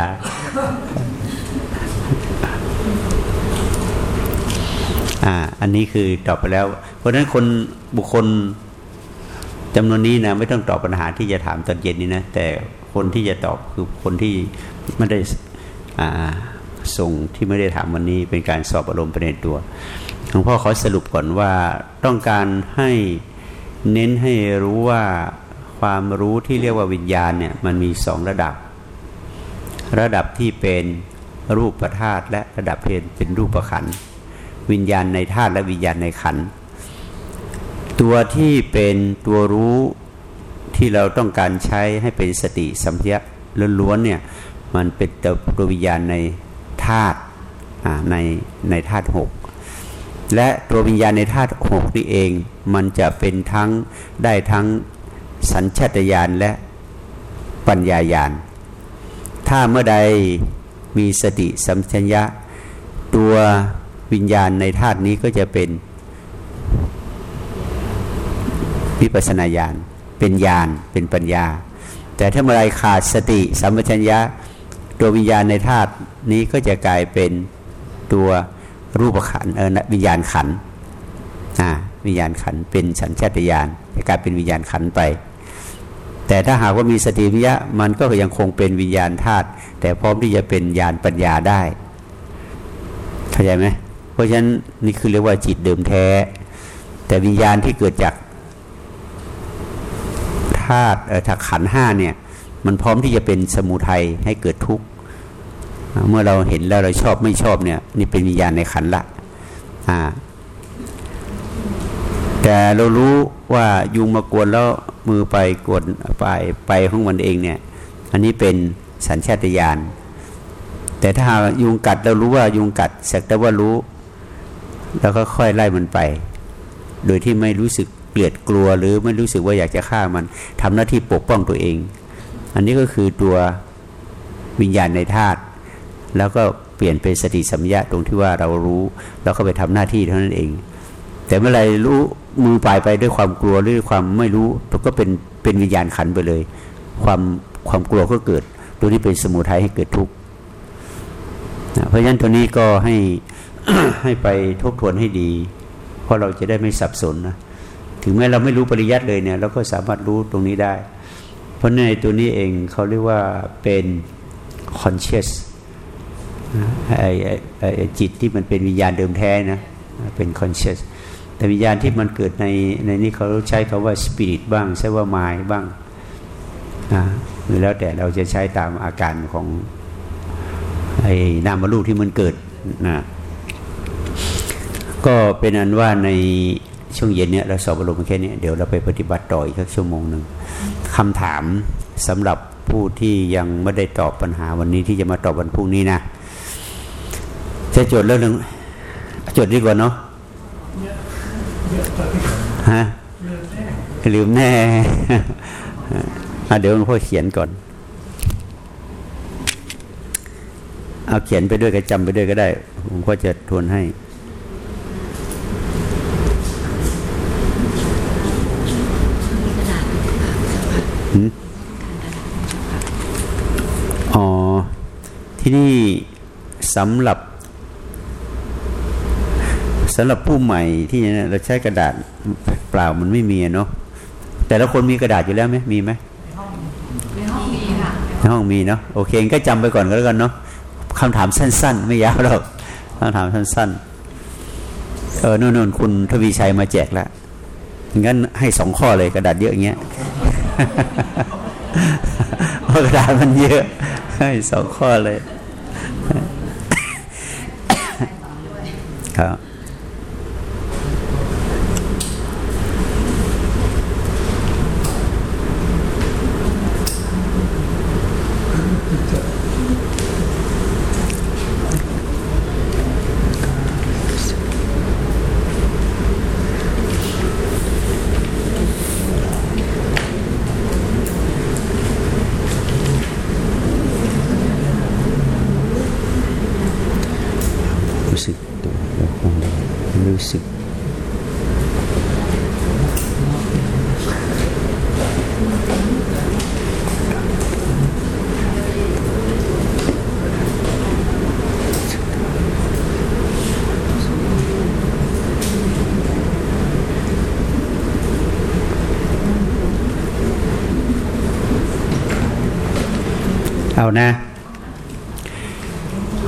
อ่า อันนี้คือตอบไปแล้ว เพราะฉะนั้นคนบุคคล จำนวนนี้นะไม่ต้องตอบปัญหาที่จะถามตอนเย็นนี้นะแต่คนที่จะตอบคือคนที่ไม่ได้ส่งที่ไม่ได้ถามวันนี้เป็นการสอบอารมณ์ไปในตัวหลวงพ่อขอสรุปก่อนว่าต้องการให้เน้นให้รู้ว่าความรู้ที่เรียกว่าวิญญาณเนี่ยมันมีสองระดับ ระดับที่เป็นรูปธาตุและระดับเป็นเป็นรูปขันวิญญาณในธาตุและวิญญาณในขันธ์ ตัวที่เป็นตัวรู้ที่เราต้องการใช้ให้เป็นสติสัมผัสล้วนๆเนี่ยมันเป็นตัววิญญาณในธาตุในในธาตุหกและตัววิญญาณในธาตุหกนี่เอง มันจะเป็นทั้งได้ทั้งสัญชาตญาณและปัญญาญาณ ถ้าเมื่อใดมีสติสัมชัญญะ ตัววิญญาณในธาตุนี้ก็จะเป็น วิปัสนาญาณเป็นญาณเป็นปัญญา แต่ถ้าเมื่อไรขาดสติสัมปชัญญะตัววิญญาณในธาตุนี้ก็จะกลายเป็นตัวรูปขันเออวิญญาณขันอ่าวิญญาณขันเป็นสัญชาตญาณจะกลายเป็นวิญญาณขันไป แต่ถ้าหากว่ามีสติวิญญามันก็ยังคงเป็นวิญญาณธาตุแต่พร้อมที่จะเป็นญาณปัญญาได้เข้าใจไหมเพราะฉะนั้นนี่คือเรียกว่าจิตเดิมแท้ แต่วิญญาณที่เกิดจาก ธาตุถ้าขันห้าเนี่ยมันพร้อมที่จะเป็นสมุทัยให้เกิดทุกข์เมื่อเราเห็นแล้วเราชอบไม่ชอบเนี่ยนี่เป็นวิญญาณในขันละอ่าแต่เรารู้ว่ายุงมากวนแล้วมือไปกดไปไปของมันเองเนี่ย อันนี้เป็นสัญชาตญาณแต่ถ้ายุงกัดเรารู้ว่ายุงกัดสักแต่ว่ารู้ แล้วก็ค่อยไล่มันไป โดยที่ไม่รู้สึก เกลียดกลัวหรือไม่รู้สึกว่าอยากจะฆ่ามันทำหน้าที่ปกป้องตัวเอง อันนี้ก็คือตัววิญญาณในธาตุแล้วก็เปลี่ยนเป็นสติสัมยาตรงที่ว่าเรารู้ แล้วก็ไปทำหน้าที่เท่านั้นเอง แต่เมื่อไรรู้มือปลายไปด้วยความกลัวหรือความไม่รู้ตัวก็เป็นเป็นวิญญาณขันไปเลย ความความกลัวก็เกิด ตัวนี้เป็นสมุทัยให้เกิดทุกข์เพราะฉะนั้นตัวนี้ก็ให้ให้ไปทบทวนให้ดี เพราะเราจะได้ไม่สับสนนะ ถึงแม้เราไม่รู้ปริยัติเลยเนี่ยเราก็สามารถรู้ตรงนี้ได้ เพราะในตัวนี้เองเขาเรียกว่าเป็น conscious ไอ้จิตที่มันเป็นวิญญาณเดิมแท้นะเป็น conscious แต่วิญญาณที่มันเกิดในในนี้เขาใช้คาว่า spirit บ้างใช้ว่า mind บ้างนะแล้วแต่เราจะใช้ตามอาการของไอ้นามรูปที่มันเกิดนะก็เป็นอันว่าใน ช่วงเย็นเนี้ยเราสอบอารมณ์แค่นี้เดี๋ยวเราไปปฏิบัติต่ออีกสักชั่วโมงหนึ่งคำถามสำหรับผู้ที่ยังไม่ได้ตอบปัญหาวันนี้ที่จะมาตอบวันพรุ่งนี้นะจะจดเรื่องหนึ่งจดดีกว่าเนาะฮะลืมแน่เดี๋ยวหลวงพ่อเขียนก่อน เอาเขียนไปด้วยก็จำไปด้วยก็ได้ผมก็จะทวนให้ ที่นี่สำหรับสำหรับผู้ใหม่ที่เราใช้กระดาษเปล่ามันไม่มีเนาะแต่ละคนมีกระดาษอยู่แล้วไหมมีไหมในห้องมีค่ะในห้องมีเนาะโอเคก็จำไปก่อนก็แล้วกันเนาะคำถามสั้น ๆ ไม่ยาวหรอกคำถามสั้น ๆ เออนู่นๆคุณทวีชัยมาแจกแล้วงั้นให้สองข้อเลยกระดาษเยอะอย่างเงี้ยเพราะกระดาษมันเยอะ ให้สองข้อเลย ค เอานะ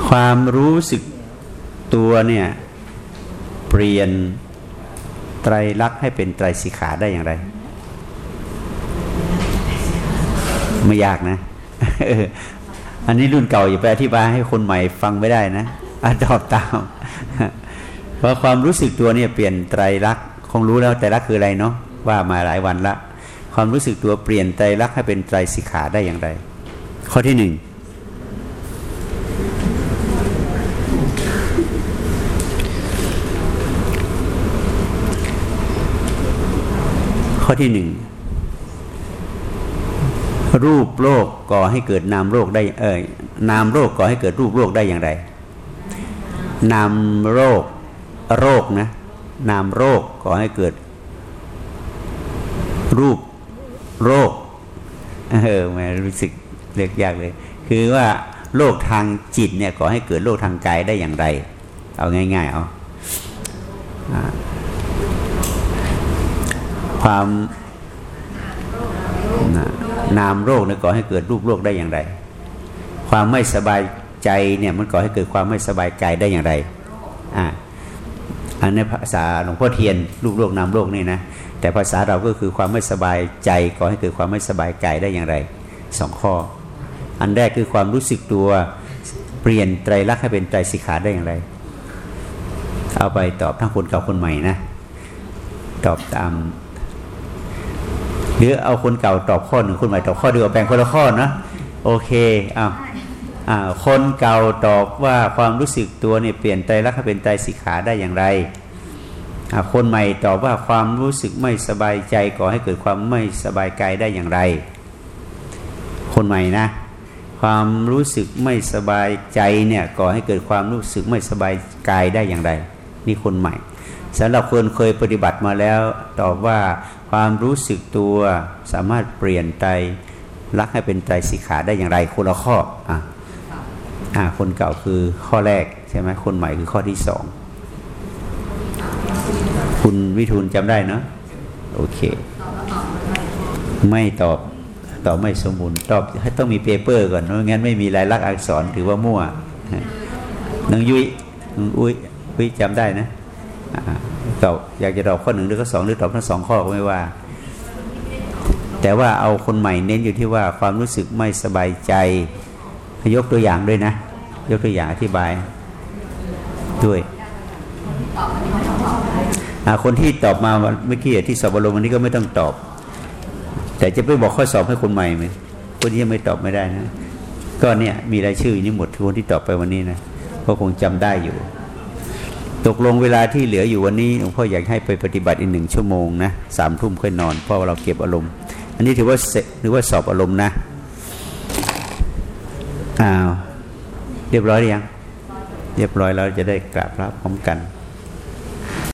ความรู้สึกตัวเนี่ย เปลี่ยนไตรลักษณ์ให้เป็นไตรสิขาได้อย่างไร ไม่ยากนะ อันนี้รุ่นเก่าอย่าไปอธิบายให้คนใหม่ฟังไม่ได้นะอดอบตามเพราะความรู้สึกตัวเนี่ยเปลี่ยนไตรลักษณ์คงรู้แล้วไตรลักษณ์คืออะไรเนาะว่ามาหลายวันละ ความรู้สึกตัวเปลี่ยนไตรลักษณ์ให้เป็นไตรสิขาได้อย่างไร ข้อที่หนึ่งข้อที่หนึ่งรูปโลกก่อให้เกิดนามโลกได้ เอ่ยนามโลกก่อให้เกิดรูปโลกได้อย่างไร นามโลกโรคนะนามโรคก่อให้เกิด รูปโรคเออแม่รู้สึก เรียกยากเลย คือว่าโรคทางจิตเนี่ยก่อให้เกิดโรคทางกายได้อย่างไร เอาง่าย ๆ เอาความนามโรคเนี่ยก่อให้เกิดรูปโรคได้อย่างไร ความไม่สบายใจเนี่ยมันก่อให้เกิดความไม่สบายกายได้อย่างไรอ่าอันในภาษาหลวงพ่อเทียนรูปโลกนามโลกนี่นะแต่ภาษาเราก็คือความไม่สบายใจก่อให้เกิดความไม่สบายกายได้อย่างไรสองข้อ อันแรกคือความรู้สึกตัวเปลี่ยนไตรลักษณ์ให้เป็นไตรสิกขาได้อย่างไร เอาไปตอบทั้งคนเก่าคนใหม่นะ ตอบตาม หรือเอาคนเก่าตอบข้อหนึ่งคนใหม่ตอบข้อเดียวแบ่งคนละข้อนะโอเคอ้าวอ่าคนเก่าตอบว่าความรู้สึกตัวเนี่ยเปลี่ยนไตรลักษณ์ให้เป็นไตรสิกขาได้อย่างไรอ่าคนใหม่ตอบว่าความรู้สึกไม่สบายใจก่อให้เกิดความไม่สบายกายได้อย่างไร คนใหม่นะ ความรู้สึกไม่สบายใจเนี่ยก่อให้เกิดความรู้สึกไม่สบายกายได้อย่างไร นี่คนใหม่สำหรับคนเคยปฏิบัติมาแล้ว ตอบว่าความรู้สึกตัวสามารถเปลี่ยนไตรลักให้เป็นไตรสิกขาได้อย่างไรคนละข้ออะอ่าคนเก่าคือข้อแรกใช่ไหมคนใหม่คือข้อที่สองคุณวิทูลจำได้เนอะโอเค ไม่ตอบ ตอบไม่สมบูรณ์ตอบให้ต้องมีเปเปอร์ก่อนไม่งั้นไม่มีลายลักษณ์อักษรถือว่ามั่วน้องยุ้ยน้องอุ้ยอุ้ยจำได้นะตอบอยากจะตอบข้อหนึ่งหรือข้อสองหรือตอบทั้งสองข้อก็ไม่ว่า แต่ว่าเอาคนใหม่เน้นอยู่ที่ว่าความรู้สึกไม่สบายใจยกตัวอย่างด้วยนะ ยกตัวอย่างอธิบายด้วยคนที่ตอบมาเมื่อกี้ที่สอบอารมณ์วันนี้ก็ไม่ต้องตอบ แต่จะไปบอกข้อสอบให้คนใหม่ไหมคนที่ยังไม่ตอบไม่ได้นะ ก็เนี่ยมีรายชื่ออยู่นี่หมดทุกคนที่ตอบไปวันนี้นะก็คงจำได้อยู่ ตกลงเวลาที่เหลืออยู่วันนี้หลวงพ่ออยากให้ไปปฏิบัติอีกหนึ่งชั่วโมงนะสามทุ่มค่อยนอนเพราะว่าเราเก็บอารมณ์ อันนี้ถือว่าเสร็จถือว่าสอบอารมณ์นะอ้าวเรียบร้อยหรือยัง เรียบร้อยแล้วจะได้กราบพระพร้อมกัน